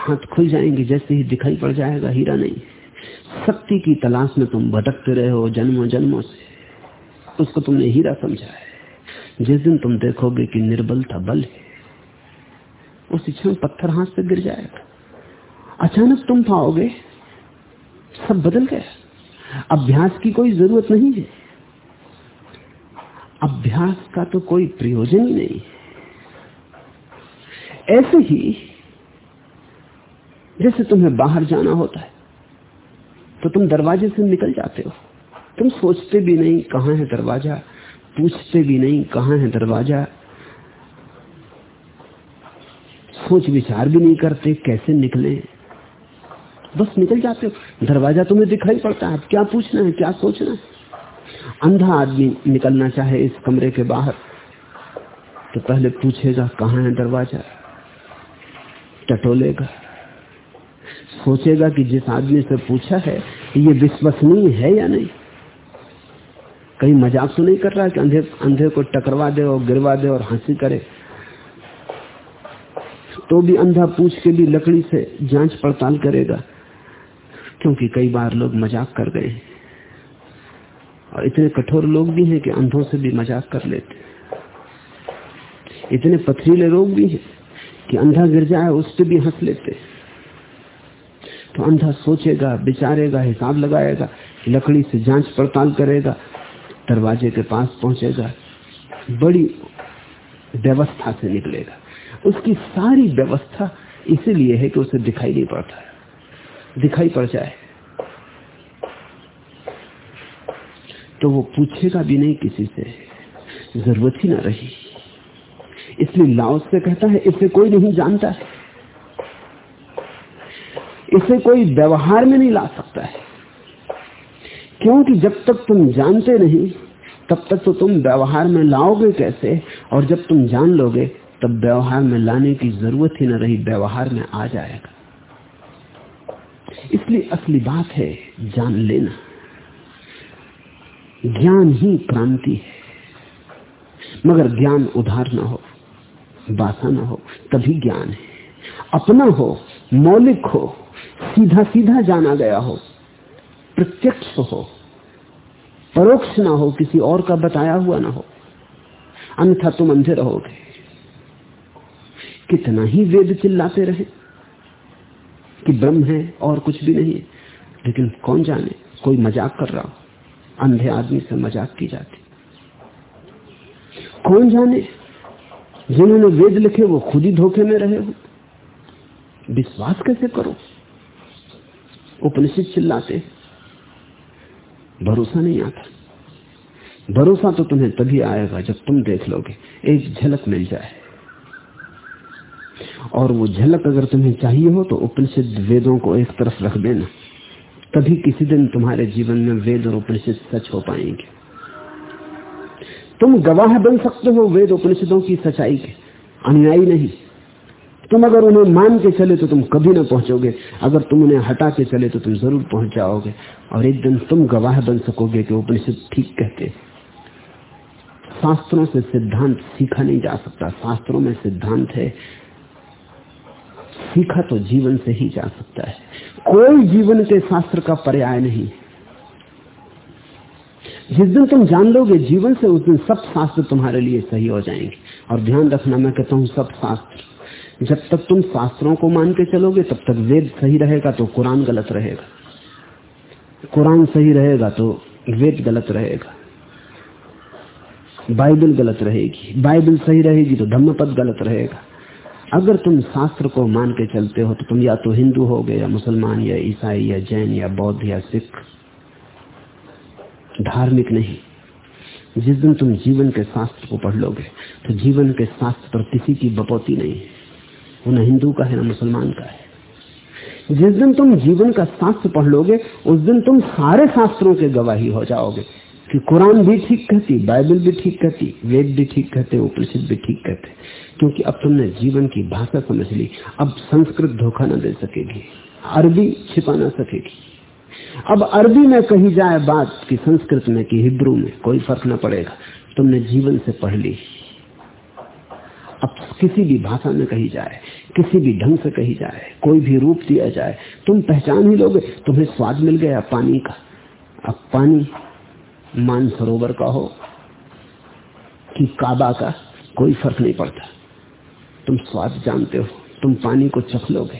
हाथ खुल जाएँगे, जैसे ही दिखाई पड़ जाएगा, हीरा नहीं। शक्ति की तलाश में तुम भटकते रहे हो जन्मों जन्मों से। उसको तुमने हीरा समझा है। जिस दिन तुम देखोगे कि निर्बलता बल है, उस क्षण पत्थर हाथ से गिर जाएगा। अचानक तुम पाओगे, सब बदल गया। अभ्यास की कोई ज़रूरत नहीं है। अभ्यास का तो कोई प्रयोजन ही नहीं है। ऐसे ही जैसे तुम्हें बाहर जाना होता है तो तुम दरवाजे से निकल जाते हो। तुम सोचते भी नहीं कहाँ है दरवाज़ा, पूछते भी नहीं कहाँ है दरवाज़ा। सोच विचार भी नहीं करते कैसे निकले। बस निकल जाते हो। दरवाज़ा तुम्हें दिखाई पड़ता है क्या पूछना है, क्या सोचना है? अंधा आदमी निकलना चाहे इस कमरे के बाहर तो पहले पूछेगा कहाँ है दरवाज़ा। टटोलेगा। सोचेगा कि जिस आदमी से पूछा है ये विश्वसनीय है या नहीं? कहीं मज़ाक तो नहीं कर रहा कि अंधे अंधे को टकरवा दे और गिरवा दे और हँसी करे? तो भी अंधा पूछ के भी लकड़ी से जाँच पड़ताल करेगा, क्योंकि कई बार लोग मज़ाक कर गए और इतने कठोर लोग भी हैं कि अंधों से भी मज़ाक कर लेते इतने पथरीले लोग भी हैं कि अंधा गिर जाए उस पर भी हंस लेते तो अंधा सोचेगा विचारेगा हिसाब लगाएगा, लकड़ी से जाँच पड़ताल करेगा, दरवाजे के पास पहुंचेगा, बड़ी व्यवस्था से निकलेगा। उसकी सारी व्यवस्था इसीलिए है कि उसे दिखाई नहीं पड़ता दिखाई पड़ जाए। तो वो पूछेगा भी नहीं किसी से। ज़रूरत ही ना रही। इसलिए लाओस से कहता है, इसे कोई नहीं जानता है। इसे कोई व्यवहार में नहीं ला सकता है। क्योंकि जब तक तुम जानते नहीं, तब तक तो तुम व्यवहार में लाओगे कैसे? और जब तुम जान लोगे, तब व्यवहार में लाने की ज़रूरत ही न रही, व्यवहार में आ जाएगा। इसलिए असली बात है, जान लेना। ज्ञान ही क्रांति है। मगर ज्ञान उधार ना हो, बासा ना हो, तभी ज्ञान है। अपना हो, मौलिक हो सीधा सीधा जाना गया हो, प्रत्यक्ष हो, परोक्ष ना हो, किसी और का बताया हुआ ना हो, अन्यथा तुम अंधे रहोगे। कितना ही वेद चिल्लाते रहे कि ब्रह्म है और कुछ भी नहीं, लेकिन कौन जाने, कोई मज़ाक कर रहा हो, अंधे आदमी से मज़ाक की जाती। कौन जाने, जिन्होंने वेद लिखे वो खुद ही धोखे में रहे हो। विश्वास कैसे करो? उपनिषद चिल्लाते। भरोसा नहीं आता। भरोसा तो तुम्हें तभी आएगा जब तुम देख लोगे, एक झलक मिल जाए। और वो झलक अगर तुम्हें चाहिए हो तो उपनिषद वेदों को एक तरफ़ रख देना। तभी किसी दिन तुम्हारे जीवन में वेद और उपनिषद सच हो पाएँगे। तुम गवाह बन सकते हो वेद उपनिषदों की सच्चाई के। अनुयायी नहीं। तुम अगर उन्हें मान के चले तो तुम कभी ना पहुंचोगे। अगर तुम उन्हें हटा के चले तो तुम ज़रूर पहुँच जाओगे। और एक दिन तुम गवाह बन सकोगे कि उपनिषद ठीक कहते। शास्त्रों से सिद्धांत सीखा नहीं जा सकता। शास्त्रों में सिद्धांत है, सीखा तो जीवन से ही जा सकता है। कोई जीवन के शास्त्र का पर्याय नहीं। जिस दिन तुम जान लोगे जीवन से, उस दिन सब शास्त्र तुम्हारे लिए सही हो जाएँगे। और ध्यान रखना, मैं कहता हूँ सब शास्त्र। जब तक तुम शास्त्रों को मान के चलोगे, तब तक वेद सही रहेगा तो कुरान गलत रहेगा। कुरान सही रहेगा तो वेद गलत रहेगा। बाइबल गलत रहेगी। बाइबल सही रहेगी तो धम्मपद गलत रहेगा। अगर तुम शास्त्र को मान के चलते हो तो तुम या तो हिंदू हो गए या मुसलमान, या ईसाई, या जैन, या बौद्ध, या सिख। धार्मिक नहीं। जिस दिन तुम जीवन के शास्त्र को पढ़ लोगे तो जीवन के शास्त्र पर किसी की बपौती नहीं है। वो न हिंदू का है, ना मुसलमान का है। जिस दिन तुम जीवन का शास्त्र पढ़ लोगे, उस दिन तुम सारे शास्त्रों के गवाही हो जाओगे कि कुरान भी ठीक कहती, बाइबल भी ठीक कहती, वेद भी ठीक कहते, उपनिषद भी ठीक कहते। क्योंकि अब तुमने जीवन की भाषा समझ ली, अब संस्कृत धोखा न दे सकेगी, अरबी छिपा ना सकेगी। अब अरबी में कही जाए बात कि संस्कृत में कि हिब्रू में कोई फ़र्क न पड़ेगा, तुमने जीवन से पढ़ ली। अब किसी भी भाषा में कही जाए, किसी भी ढंग से कही जाए, कोई भी रूप दिया जाए, तुम पहचान ही लोगे, तुम्हें स्वाद मिल गया पानी का। अब पानी मान सरोवर का हो कि काबा का, कोई फ़र्क नहीं पड़ता। तुम स्वाद जानते हो, तुम पानी को चख लोगे,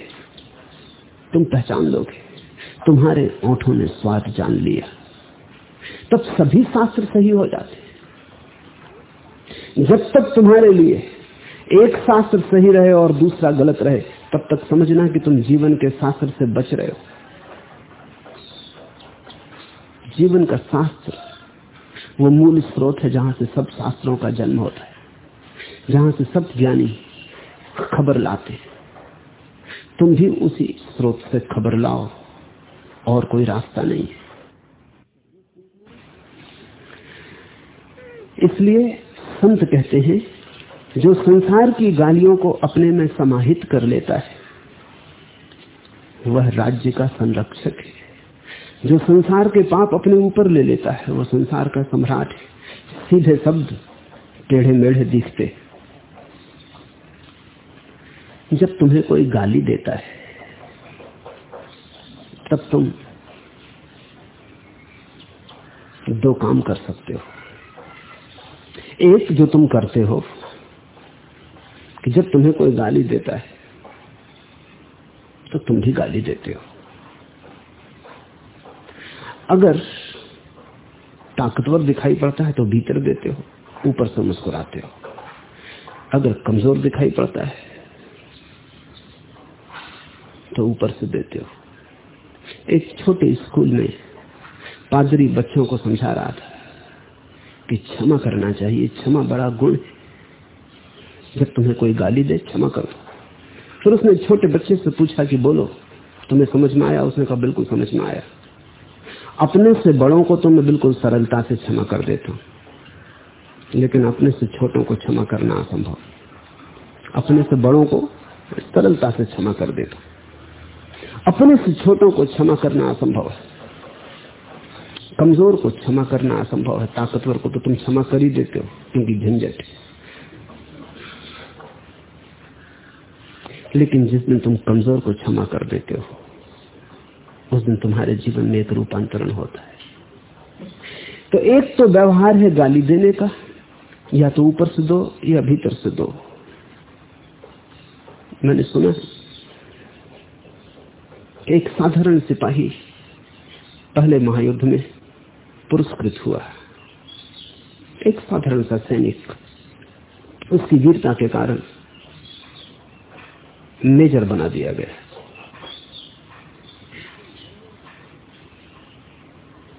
तुम पहचान लोगे, तुम्हारे ओठों ने स्वाद जान लिया। तब सभी शास्त्र सही हो जाते जब तक तुम्हारे लिए एक शास्त्र सही रहे और दूसरा गलत रहे, तब तक समझना कि तुम जीवन के शास्त्र से बच रहे हो। जीवन का शास्त्र वो मूल स्रोत है जहाँ से सब शास्त्रों का जन्म होता है, जहाँ से सब ज्ञानी खबर लाते हैं। तुम भी उसी स्रोत से खबर लाओ, और कोई रास्ता नहीं है। इसलिए संत कहते हैं जो संसार की गालियों को अपने में समाहित कर लेता है, वह राज्य का संरक्षक है। जो संसार के पाप अपने ऊपर ले लेता है वह संसार का सम्राट है। सीधे शब्द टेढ़े मेढ़े दिखते जब तुम्हें कोई गाली देता है, तब तुम दो काम कर सकते हो। एक जो तुम करते हो कि जब तुम्हें कोई गाली देता है तो तुम भी गाली देते हो। अगर ताकतवर दिखाई पड़ता है तो भीतर देते हो, ऊपर से मुस्कुराते हो। अगर कमज़ोर दिखाई पड़ता है तो ऊपर से देते हो। एक छोटे स्कूल में पादरी बच्चों को समझा रहा था कि क्षमा करना चाहिए, क्षमा बड़ा गुण जब तुम्हें कोई गाली दे, क्षमा करो। फिर उसने छोटे बच्चे से पूछा कि बोलो, तुम्हें समझ में आया? उसने कहा, बिल्कुल समझ में आया। अपने से बड़ों को तो मैं बिल्कुल सरलता से क्षमा कर देता हूँ। लेकिन अपने से छोटों को क्षमा करना असंभव। अपने से बड़ों को सरलता से क्षमा कर देता अपने से छोटों को क्षमा करना असंभव है। कमज़ोर को क्षमा करना असंभव है। ताकतवर को तो तुम क्षमा कर ही देते हो क्योंकि झंझट। लेकिन जिस दिन तुम कमज़ोर को क्षमा कर देते हो, उस दिन तुम्हारे जीवन में एक रूपांतरण होता है। तो एक तो व्यवहार है गाली देने का, या तो ऊपर से दो, या भीतर से दो। मैंने सुना एक साधारण सिपाही पहले महायुद्ध में पुरस्कृत हुआ। एक साधारण सा सैनिक, उसकी वीरता के कारण मेजर बना दिया गया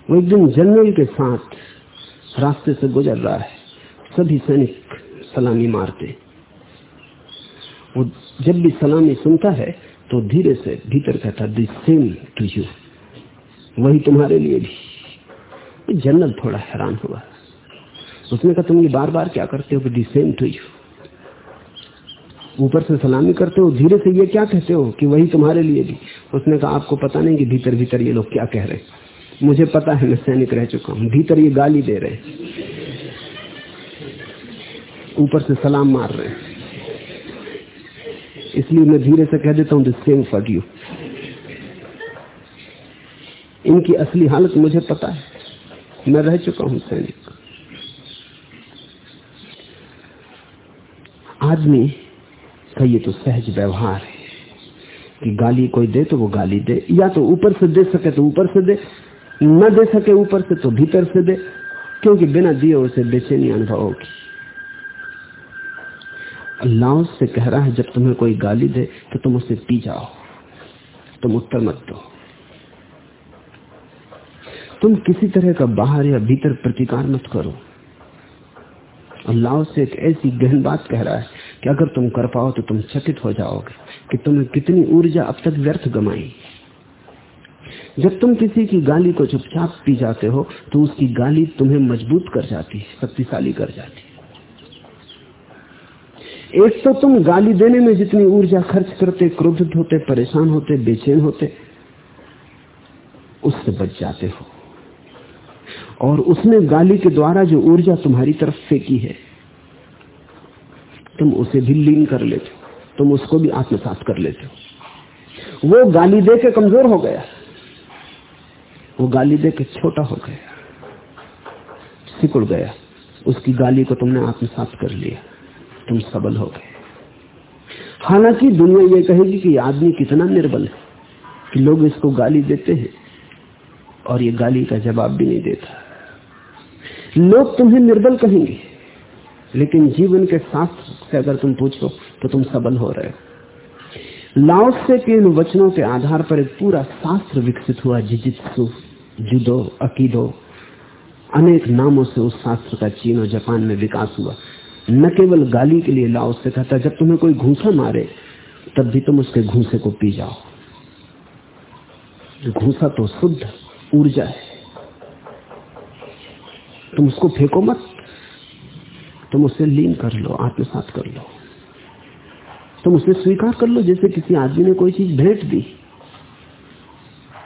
वो एक दिन जनरल के साथ रास्ते से गुजर रहा है। सभी सैनिक सलामी मारते वो जब भी सलामी सुनता है तो धीरे से भीतर कहता दी सेम टू यू वही तुम्हारे लिए भी। जनरल थोड़ा हैरान हुआ। उसने कहा, तुम ये बार बार क्या करते हो दी सेम टू यू ऊपर से सलामी करते हो, धीरे से ये क्या कहते हो कि वही तुम्हारे लिए भी? उसने कहा, आपको पता नहीं कि भीतर भीतर ये लोग क्या कह रहे मुझे पता है, मैं सैनिक रह चुका हूँ, भीतर ये गाली दे रहे ऊपर से सलाम मार रहे हैं। इसलिए मैं धीरे से कह देता हूँ दिस सेम फॉर यू इनकी असली हालत मुझे पता है। मैं रह चुका हूँ सैनिक। आदमी का ये तो सहज व्यवहार है कि गाली कोई दे तो वो गाली दे, या तो ऊपर से दे सके तो ऊपर से दे, न दे सके ऊपर से तो भीतर से दे, क्योंकि बिना दिए उसे बेचैनी अनुभव होगी अल्लाह से कह रहा है, जब तुम्हें कोई गाली दे तो तुम उसे पी जाओ, तुम उत्तर मत दो। तुम किसी तरह का बाहर या भीतर प्रतिकार मत करो। अल्लाह से एक ऐसी गहन बात कह रहा है कि अगर तुम कर पाओ तो तुम चकित हो जाओगे कि तुमने कितनी ऊर्जा अब तक व्यर्थ गमाई। जब तुम किसी की गाली को चुपचाप पी जाते हो तो उसकी गाली तुम्हें मज़बूत कर जाती है, शक्तिशाली कर जाती है। एक तो तुम गाली देने में जितनी ऊर्जा खर्च करते, क्रोधित होते, परेशान होते, बेचैन होते, उससे बच जाते हो। और उसने गाली के द्वारा जो ऊर्जा तुम्हारी तरफ़ फेंकी है तुम उसे भी लीन कर लेते हो। तुम उसको भी आत्मसात कर लेते हो। वो गाली दे के कमज़ोर हो गया। वो गाली दे के छोटा हो गया। सिकुड़ गया। उसकी गाली को तुमने आत्मसात कर लिया। तुम सबल हो गए। हालाँकि दुनिया ये कहेगी कि आदमी कितना निर्बल है कि लोग इसको गाली देते हैं और ये गाली का जवाब भी नहीं देता। लोग तुम्हें निर्बल कहेंगे। लेकिन जीवन के शास्त्र से अगर तुम पूछो तो तुम सबल हो रहे हो। लाओसे के इन वचनों के आधार पर एक पूरा शास्त्र विकसित हुआ, जिजित्सु, जुदो, अकीदो। अनेक नामों से उस शास्त्र का चीन और जापान में विकास हुआ। न केवल गाली के लिए लाओ से कहता, जब तुम्हें कोई घूसा मारे, तब भी तुम उसके घूसे को पी जाओ। घूसा तो शुद्ध ऊर्जा है। तुम उसको फेंको मत। तुम उसे लीन कर लो, आत्मसात कर लो। तुम उसे स्वीकार कर लो, जैसे किसी आदमी ने कोई चीज़ भेंट दी।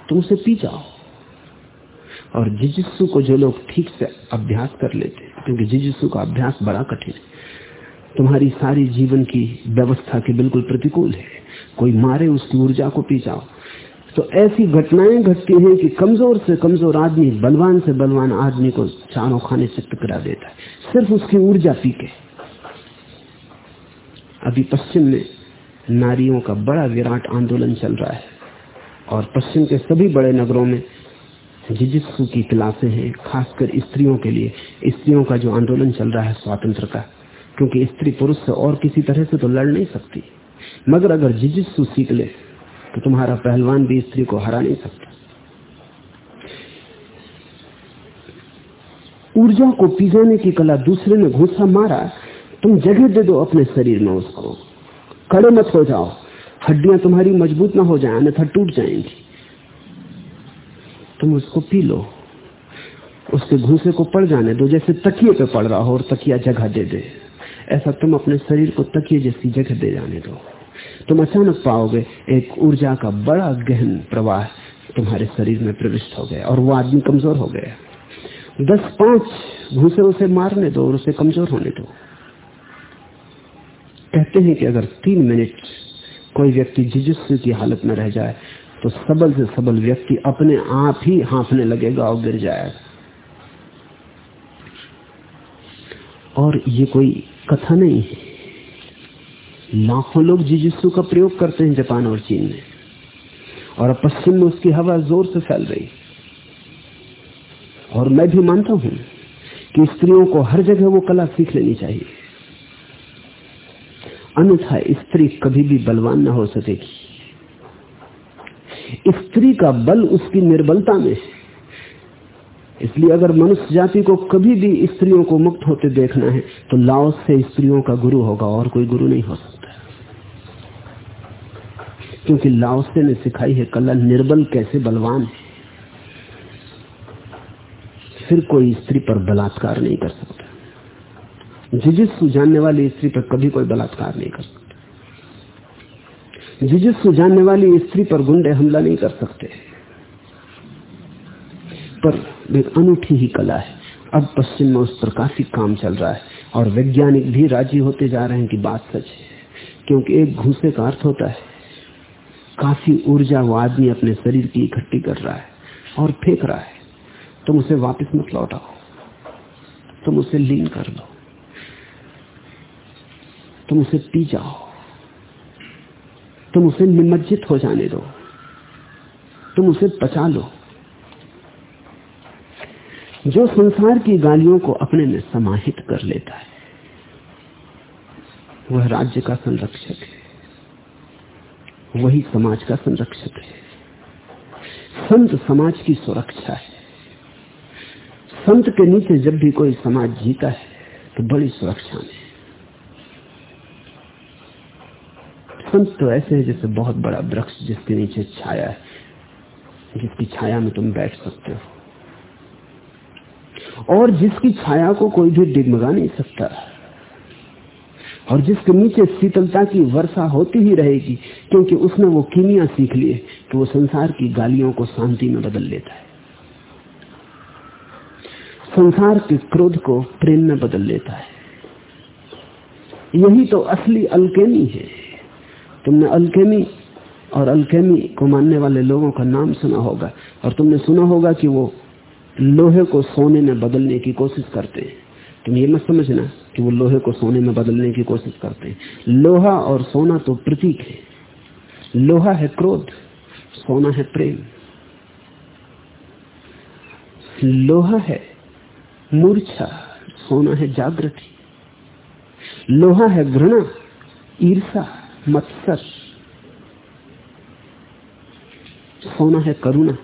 तुम उसे पी जाओ। और जिजिस्सु को जो लोग ठीक से अभ्यास कर लेते, क्योंकि जिजिस्सु का अभ्यास बड़ा कठिन है। तुम्हारी सारी जीवन की व्यवस्था के बिल्कुल प्रतिकूल है। कोई मारे उसकी ऊर्जा को पी जाओ। तो ऐसी घटनाएँ घटती हैं कि कमज़ोर से कमज़ोर आदमी बलवान से बलवान आदमी को चारों खाने से टकरा देता है। सिर्फ़ उसकी ऊर्जा पी के। अभी पश्चिम में नारियों का बड़ा विराट आंदोलन चल रहा है और पश्चिम के सभी बड़े नगरों में जिजित्सु की क्लासे हैं, खासकर स्त्रियों के लिए। स्त्रियों का जो आंदोलन चल रहा है स्वातंत्र का, क्योंकि स्त्री पुरुष से और किसी तरह से तो लड़ नहीं सकती। मगर अगर जिजित्सु सीख ले तो तुम्हारा पहलवान भी स्त्री को हरा नहीं सकता। ऊर्जा को पी जाने की कला दूसरे ने घूसा मारा, तुम जगह दे दो अपने शरीर में उसको। कड़े मत हो जाओ। हड्डियाँ तुम्हारी मज़बूत ना हो जाए, अन्यथा टूट जाएँगी। तुम उसको पी लो। उसके घूसे को पड़ जाने दो, जैसे तकिए पे पड़ रहा हो और तकिया जगह दे दे। ऐसा तुम अपने शरीर को तकिए जैसी जगह दे जाने दो। तुम अचानक पाओगे एक ऊर्जा का बड़ा गहन प्रवाह तुम्हारे शरीर में प्रविष्ट हो गया और वो आदमी कमज़ोर हो गया। दस पाँच घूसे उसे मारने दो और उसे कमज़ोर होने दो। कहते हैं कि अगर तीन मिनट कोई व्यक्ति जिजुस्सु की हालत में रह जाए तो सबल से सबल व्यक्ति अपने आप ही हाँफने लगेगा और गिर जाएगा। और ये कोई कथा नहीं है। लाखों लोग जिजुस्सु का प्रयोग करते हैं जापान और चीन में। और अब पश्चिम में उसकी हवा ज़ोर से फैल रही। और मैं भी मानता हूँ कि स्त्रियों को हर जगह वो कला सीख लेनी चाहिए। अन्यथा स्त्री कभी भी बलवान न हो सकेगी। स्त्री का बल उसकी निर्बलता में है। इसलिए अगर मनुष्य जाति को कभी भी स्त्रियों को मुक्त होते देखना है तो लाओस से स्त्रियों का गुरु होगा और कोई गुरु नहीं हो सकता। क्योंकि लाओसे ने सिखाई है कला निर्बल कैसे बलवान है? फिर कोई स्त्री पर बलात्कार नहीं कर सकता। जिजिस्सु जानने वाली स्त्री पर कभी कोई बलात्कार नहीं कर सकता। जिजिस्सु जानने वाली स्त्री पर गुंडे हमला नहीं कर सकते। पर एक अनूठी ही कला है। अब पश्चिम में उस पर काफ़ी काम चल रहा है और वैज्ञानिक भी राज़ी होते जा रहे हैं कि बात सच है, क्योंकि एक घूसे का अर्थ होता है। काफ़ी ऊर्जा वो आदमी अपने शरीर की इकट्ठी कर रहा है और फेंक रहा है। तुम उसे वापस मत लौटाओ। तुम उसे लीन कर लो तुम उसे पी जाओ। तुम उसे निमज्जित हो जाने दो। तुम उसे पचा लो। जो संसार की गालियों को अपने में समाहित कर लेता है, वह राज्य का संरक्षक है। वही समाज का संरक्षक है। संत समाज की सुरक्षा है। संत के नीचे जब भी कोई समाज जीता है तो बड़ी सुरक्षा में संत तो ऐसे है जैसे बहुत बड़ा वृक्ष जिसके नीचे छाया है, जिसकी छाया में तुम बैठ सकते हो। और जिसकी छाया को कोई भी डिगमगा नहीं सकता। और जिसके नीचे शीतलता की वर्षा होती ही रहेगी, क्योंकि उसने वो कीमिया सीख लिए कि वो संसार की गालियों को शांति में बदल लेता है। संसार के क्रोध को प्रेम में बदल लेता है। यही तो असली अल्केमी है। तुमने अल्केमी और अल्केमी को मानने वाले लोगों का नाम सुना होगा, और तुमने सुना होगा कि वो लोहे को सोने में बदलने की कोशिश करते हैं। तुम ये मत समझना कि वो लोहे को सोने में बदलने की कोशिश करते हैं। लोहा और सोना तो प्रतीक है। लोहा है क्रोध, सोना है प्रेम। लोहा है मूर्छा, सोना है जागृति। लोहा है घृणा ईर्षा मत्सर। सोना है करुणा।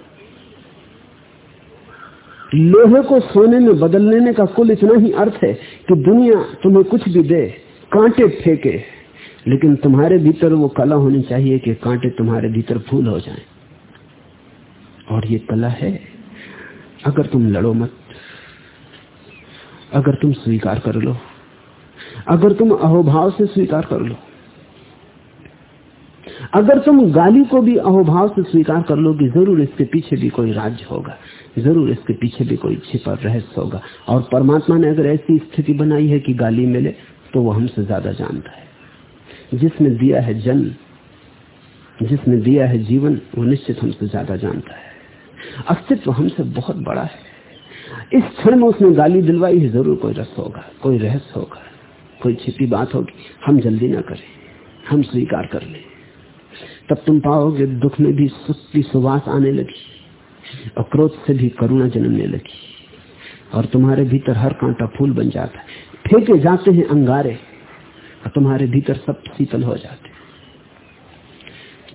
लोहे को सोने में बदल लेने का कुल इतना ही अर्थ है कि दुनिया तुम्हें कुछ भी दे, कांटे फेंके। लेकिन तुम्हारे भीतर वो कला होनी चाहिए कि कांटे तुम्हारे भीतर फूल हो जाएँ। और ये कला है, अगर तुम लड़ो मत, अगर तुम स्वीकार कर लो, अगर तुम अहोभाव से स्वीकार कर लो। अगर तुम गाली को भी अहोभाव से स्वीकार कर लो कि ज़रूर इसके पीछे भी कोई राज्य होगा। ज़रूर इसके पीछे भी कोई छिपा रहस्य होगा। और परमात्मा ने अगर ऐसी स्थिति बनाई है कि गाली मिले तो वो हमसे ज़्यादा जानता है। जिसने दिया है जन्म जिसने दिया है जीवन, वो निश्चित हमसे ज़्यादा जानता है। अस्तित्व हमसे बहुत बड़ा है। इस क्षण में उसने गाली दिलवाई है, ज़रूर कोई रस होगा, कोई रहस्य होगा, कोई छिपी बात होगी। हम जल्दी ना करें, हम स्वीकार कर लें। तब तुम पाओगे दुख में भी सुख की सुवास आने लगी और क्रोध से भी करुणा जन्मने लगी, और तुम्हारे भीतर हर कांटा फूल बन जाता है। फेंके जाते हैं अंगारे, और तुम्हारे भीतर सब शीतल हो जाते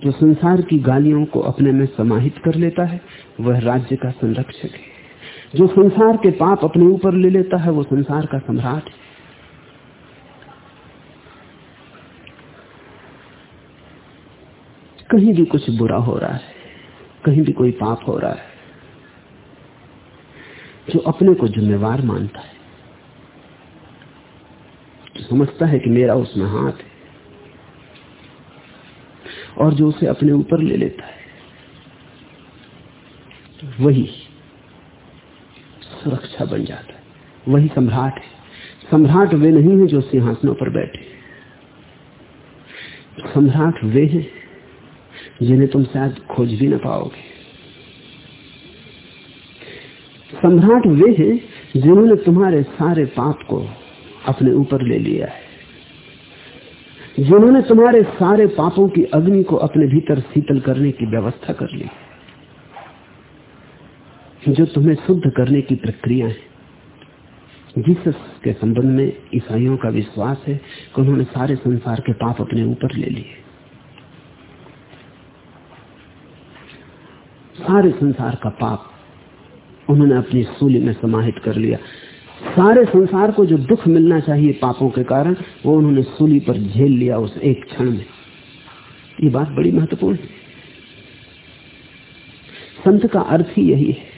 जो संसार की गालियों को अपने में समाहित कर लेता है, वह राज्य का संरक्षक है। जो संसार के पाप अपने ऊपर ले लेता है, वो संसार का सम्राट है। कहीं भी कुछ बुरा हो रहा है, कहीं भी कोई पाप हो रहा है, जो अपने को जिम्मेवार मानता है, जो समझता है कि मेरा उसमें हाथ है, और जो उसे अपने ऊपर ले लेता है वही सुरक्षा बन जाता है, वही सम्राट है। सम्राट वे नहीं है जो सिंहासनों पर बैठे। सम्राट वे हैं जिन्हें तुम शायद खोज भी ना पाओगे। सम्राट वे हैं जिन्होंने तुम्हारे सारे पाप को अपने ऊपर ले लिया है। जिन्होंने तुम्हारे सारे पापों की अग्नि को अपने भीतर शीतल करने की व्यवस्था कर ली जो तुम्हें शुद्ध करने की प्रक्रिया है। जीसस के संबंध में ईसाइयों का विश्वास है कि उन्होंने सारे संसार के पाप अपने ऊपर ले लिए। सारे संसार का पाप उन्होंने अपनी सूली में समाहित कर लिया। सारे संसार को जो दुख मिलना चाहिए पापों के कारण, वो उन्होंने सूली पर झेल लिया उस एक क्षण में। ये बात बड़ी महत्वपूर्ण है। संत का अर्थ ही यही है।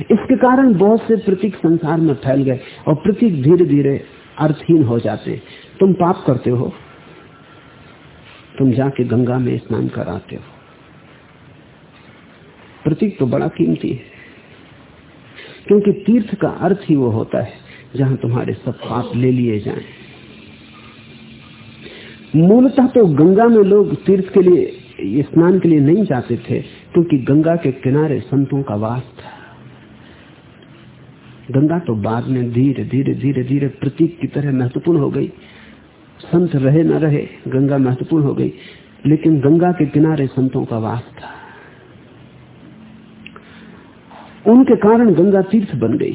इसके कारण बहुत से प्रतीक संसार में फैल गए और प्रतीक धीरे धीरे अर्थहीन हो जाते तुम पाप करते हो, तुम जाके गंगा में स्नान कराते हो। प्रतीक तो बड़ा कीमती है। क्योंकि तीर्थ का अर्थ ही वो होता है, जहाँ तुम्हारे सब पाप ले लिए जाएँ। मूलतः तो गंगा में लोग तीर्थ के लिए, स्नान के लिए नहीं जाते थे, क्योंकि गंगा के किनारे संतों का वास था। गंगा तो बाद में धीरे धीरे धीरे धीरे प्रतीक की तरह महत्वपूर्ण हो गई। संत रहे न रहे, गंगा महत्वपूर्ण हो गई, लेकिन गंगा के किनारे संतों का वास था। उनके कारण गंगा तीर्थ बन गई।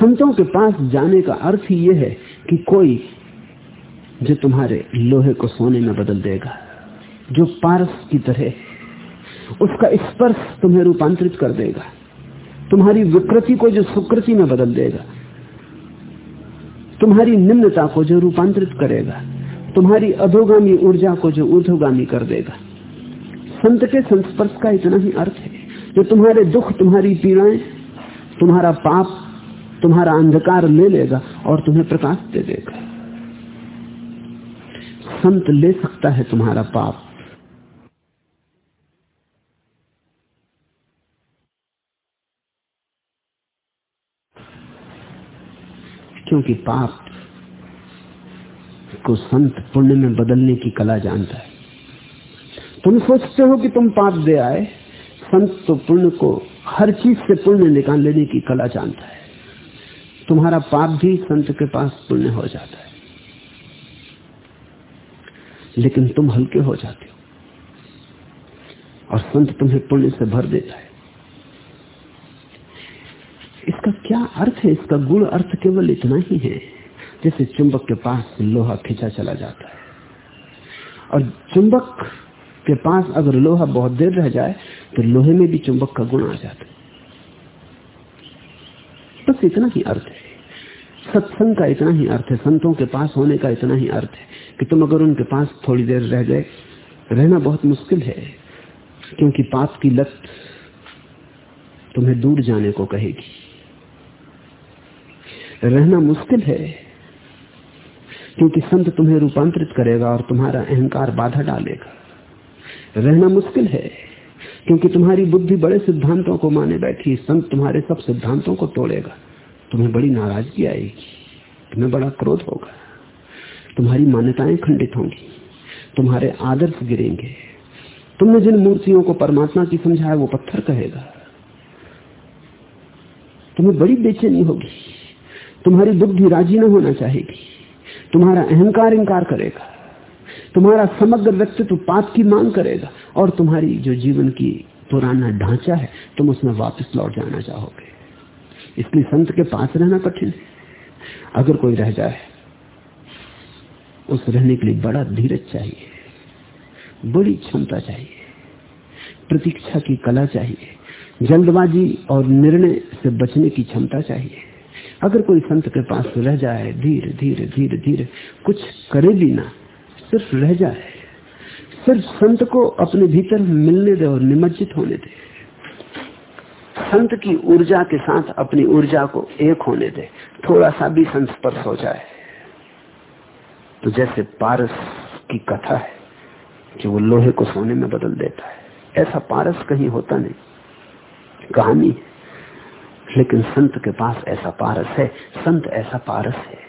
संतों के पास जाने का अर्थ ही यह है कि कोई जो तुम्हारे लोहे को सोने में बदल देगा, जो पारस की तरह उसका स्पर्श तुम्हें रूपांतरित कर देगा, तुम्हारी विकृति को जो सुकृति में बदल देगा, तुम्हारी निम्नता को जो रूपांतरित करेगा, तुम्हारी अधोगामी ऊर्जा को जो ऊर्धगामी कर देगा। संत के संस्पर्श का इतना ही अर्थ है। जो तुम्हारे दुख तुम्हारी पीड़ाएँ, तुम्हारा पाप, तुम्हारा अंधकार ले लेगा और तुम्हें प्रकाश दे देगा। संत ले सकता है तुम्हारा पाप। क्योंकि पाप को संत पुण्य में बदलने की कला जानता है। तुम सोचते हो कि तुम पाप दे आए संत तो पुण्य को हर चीज़ से पुण्य निकाल लेने की कला जानता है। तुम्हारा पाप भी संत के पास पुण्य हो जाता है। लेकिन तुम हल्के हो जाते हो। और संत तुम्हें पुण्य से भर देता है। इसका क्या अर्थ है? इसका गुण अर्थ केवल इतना ही है, जैसे चुंबक के पास लोहा खींचा चला जाता है। और चुंबक के पास अगर लोहा बहुत देर रह जाए तो लोहे में भी चुंबक का गुण आ जाता है। बस इतना ही अर्थ है। सत्संग का इतना ही अर्थ है, संतों के पास होने का इतना ही अर्थ है कि तुम अगर उनके पास थोड़ी देर रह गए रहना बहुत मुश्किल है, क्योंकि पाप की लत तुम्हें दूर जाने को कहेगी। रहना मुश्किल है, क्योंकि संत तुम्हें रूपांतरित करेगा और तुम्हारा अहंकार बाधा डालेगा। रहना मुश्किल है। क्योंकि तुम्हारी बुद्धि बड़े सिद्धांतों को माने बैठी, संत तुम्हारे सब सिद्धांतों को तोड़ेगा। तुम्हें बड़ी नाराज़गी आएगी, तुम्हें बड़ा क्रोध होगा। तुम्हारी मान्यताएँ खंडित होंगी, तुम्हारे आदर्श गिरेंगे। तुमने जिन मूर्तियों को परमात्मा की समझाया, वो पत्थर कहेगा। तुम्हें बड़ी बेचैनी होगी, तुम्हारी बुद्धि राज़ी न होना चाहेगी, तुम्हारा अहंकार इंकार करेगा। तुम्हारा समग्र व्यक्तित्व पाप की मांग करेगा और तुम्हारी जो जीवन की पुराना ढांचा है, तुम उसमें वापस लौट जाना चाहोगे। इसलिए संत के पास रहना कठिन है। अगर कोई रह जाए, उस रहने के लिए बड़ा धीरज चाहिए, बड़ी क्षमता चाहिए, प्रतीक्षा की कला चाहिए, जल्दबाजी और निर्णय से बचने की क्षमता चाहिए। अगर कोई संत के पास रह जाए, धीरे धीरे धीरे धीरे, कुछ करे भी ना सिर्फ़ रह जाए, सिर्फ़ संत को अपने भीतर मिलने दे और निमज्जित होने दे। संत की ऊर्जा के साथ अपनी ऊर्जा को एक होने दे, थोड़ा सा भी संस्पर्श हो जाए। तो जैसे पारस की कथा है कि वो लोहे को सोने में बदल देता है, ऐसा पारस कहीं होता नहीं, कहानी लेकिन संत के पास ऐसा पारस है, संत ऐसा पारस है।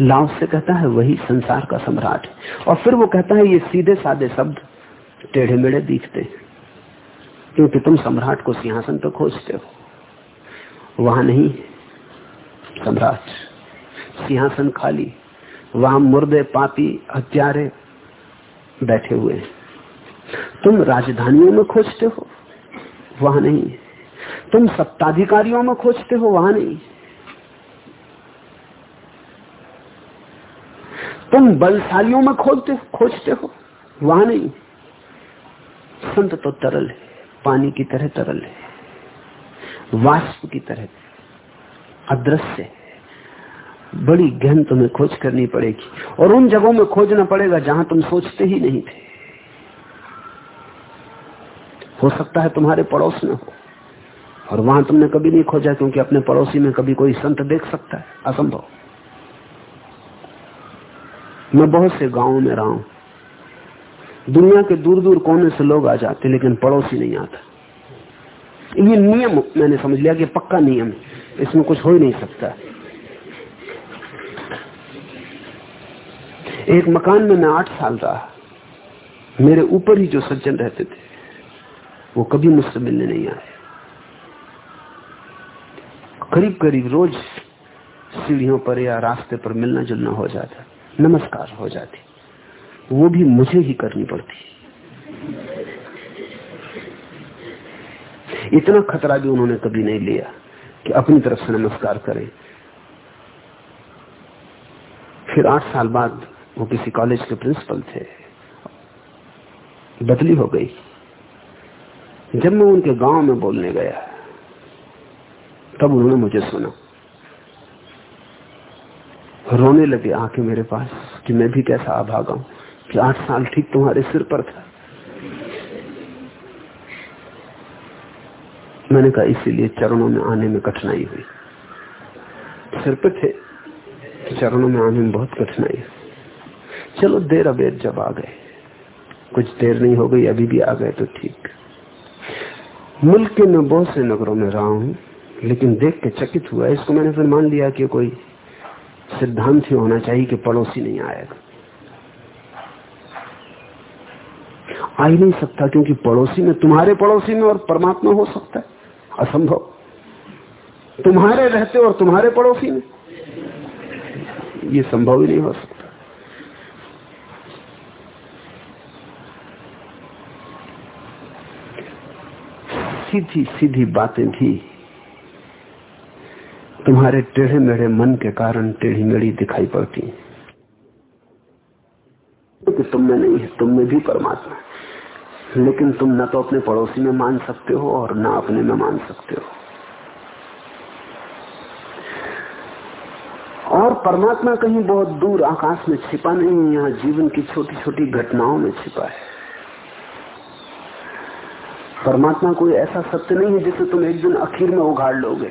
लाव से कहता है, वही संसार का सम्राट। और फिर वो कहता है, ये सीधे साधे शब्द टेढ़े मेढ़े दिखते क्योंकि तुम सम्राट को सिंहासन पर खोजते हो। वहाँ नहीं, सम्राट, सिंहासन खाली। वहाँ मुर्दे, पापी, हत्यारे बैठे हुए तुम राजधानियों में खोजते हो, वहाँ नहीं। तुम सत्ताधिकारियों में खोजते हो, वहाँ नहीं। तुम बलशालियों में खोजते खोजते हो? वहाँ नहीं। संत तो तरल है, पानी की तरह तरल है, वाष्प की तरह अदृश्य है। बड़ी गहन तुम्हें खोज करनी पड़ेगी, और उन जगहों में खोजना पड़ेगा जहाँ तुम सोचते ही नहीं थे। हो सकता है तुम्हारे पड़ोस में हो, और वहाँ तुमने कभी नहीं खोजा, क्योंकि अपने पड़ोसी में कभी कोई संत देख सकता है। असंभव। मैं बहुत से गाँवों में रहा हूँ। दुनिया के दूर दूर कोने से लोग आ जाते, लेकिन पड़ोसी नहीं आता। ये नियम मैंने समझ लिया कि पक्का नियम इसमें कुछ हो ही नहीं सकता। एक मकान में मैं आठ साल रहा। मेरे ऊपर ही जो सज्जन रहते थे, वो कभी मुझसे मिलने नहीं आए। करीब करीब रोज सीढ़ियों पर या रास्ते पर मिलना जुलना हो जाता। नमस्कार हो जाती। वो भी मुझे ही करनी पड़ती। इतना खतरा भी उन्होंने कभी नहीं लिया कि अपनी तरफ़ से नमस्कार करें। फिर आठ साल बाद वो किसी कॉलेज के प्रिंसिपल थे। बदली हो गई। जब मैं उनके गाँव में बोलने गया, तब उन्होंने मुझे सुना। रोने लगे आके मेरे पास कि मैं भी कैसा अभागा हूँ कि आठ साल ठीक तुम्हारे सिर पर था। मैंने कहा, इसीलिए चरणों में आने में कठिनाई हुई। सिर पे थे चरणों में आने में बहुत कठिनाई चलो, देर अबेर जब आ गए। कुछ देर नहीं हो गई, अभी भी आ गए तो ठीक। मुल्क के मैं बहुत से नगरों में रहा हूँ, लेकिन देख के चकित हुआ। इसको मैंने फिर मान लिया कि कोई सिद्धांत ही होना चाहिए कि पड़ोसी नहीं आएगा। आ ही नहीं सकता क्योंकि पड़ोसी में, तुम्हारे पड़ोसी में और परमात्मा हो सकता है। असंभव। तुम्हारे रहते और तुम्हारे पड़ोसी में। ये संभव ही नहीं हो सकता। सीधी सीधी बातें थी। तुम्हारे टेढ़े मेढ़े मन के कारण टेढ़ी मेढ़ी दिखाई पड़ती क्योंकि तो तुम में नहीं है, तुम में भी परमात्मा है। लेकिन तुम न तो अपने पड़ोसी में मान सकते हो और ना अपने में मान सकते हो। और परमात्मा कहीं बहुत दूर आकाश में छिपा नहीं है यहाँ जीवन की छोटी छोटी घटनाओं में छिपा है। परमात्मा कोई ऐसा सत्य नहीं है जिसे तुम एक दिन आखिर में उगाड़ लोगे।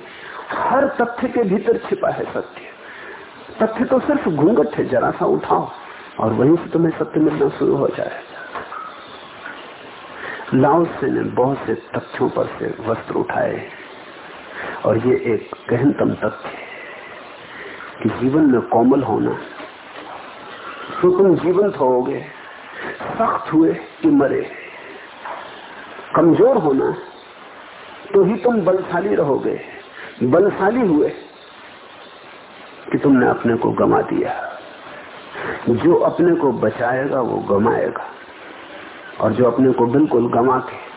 हर तथ्य के भीतर छिपा है सत्य। तथ्य तो सिर्फ़ घूंघट है, जरा सा उठाओ, और वहीं से तुम्हें सत्य मिलना शुरू हो जाए लाओसे ने बहुत से तथ्यों पर से वस्त्र उठाए, और ये एक गहनतम तथ्य है कि जीवन में कोमल होना तो तुम जीवंत होोगे सख्त हुए कि मरे। कमज़ोर होना तो ही तुम बलशाली रहोगे। बलशाली हुए कि तुमने अपने को गमा दिया। जो अपने को बचाएगा, वो गमाएगा। और जो अपने को बिल्कुल गमा के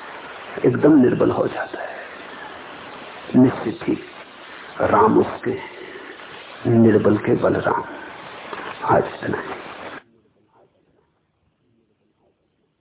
एकदम निर्बल हो जाता है, निश्चित ही राम उसके निर्बल के बलराम। आज इतना है।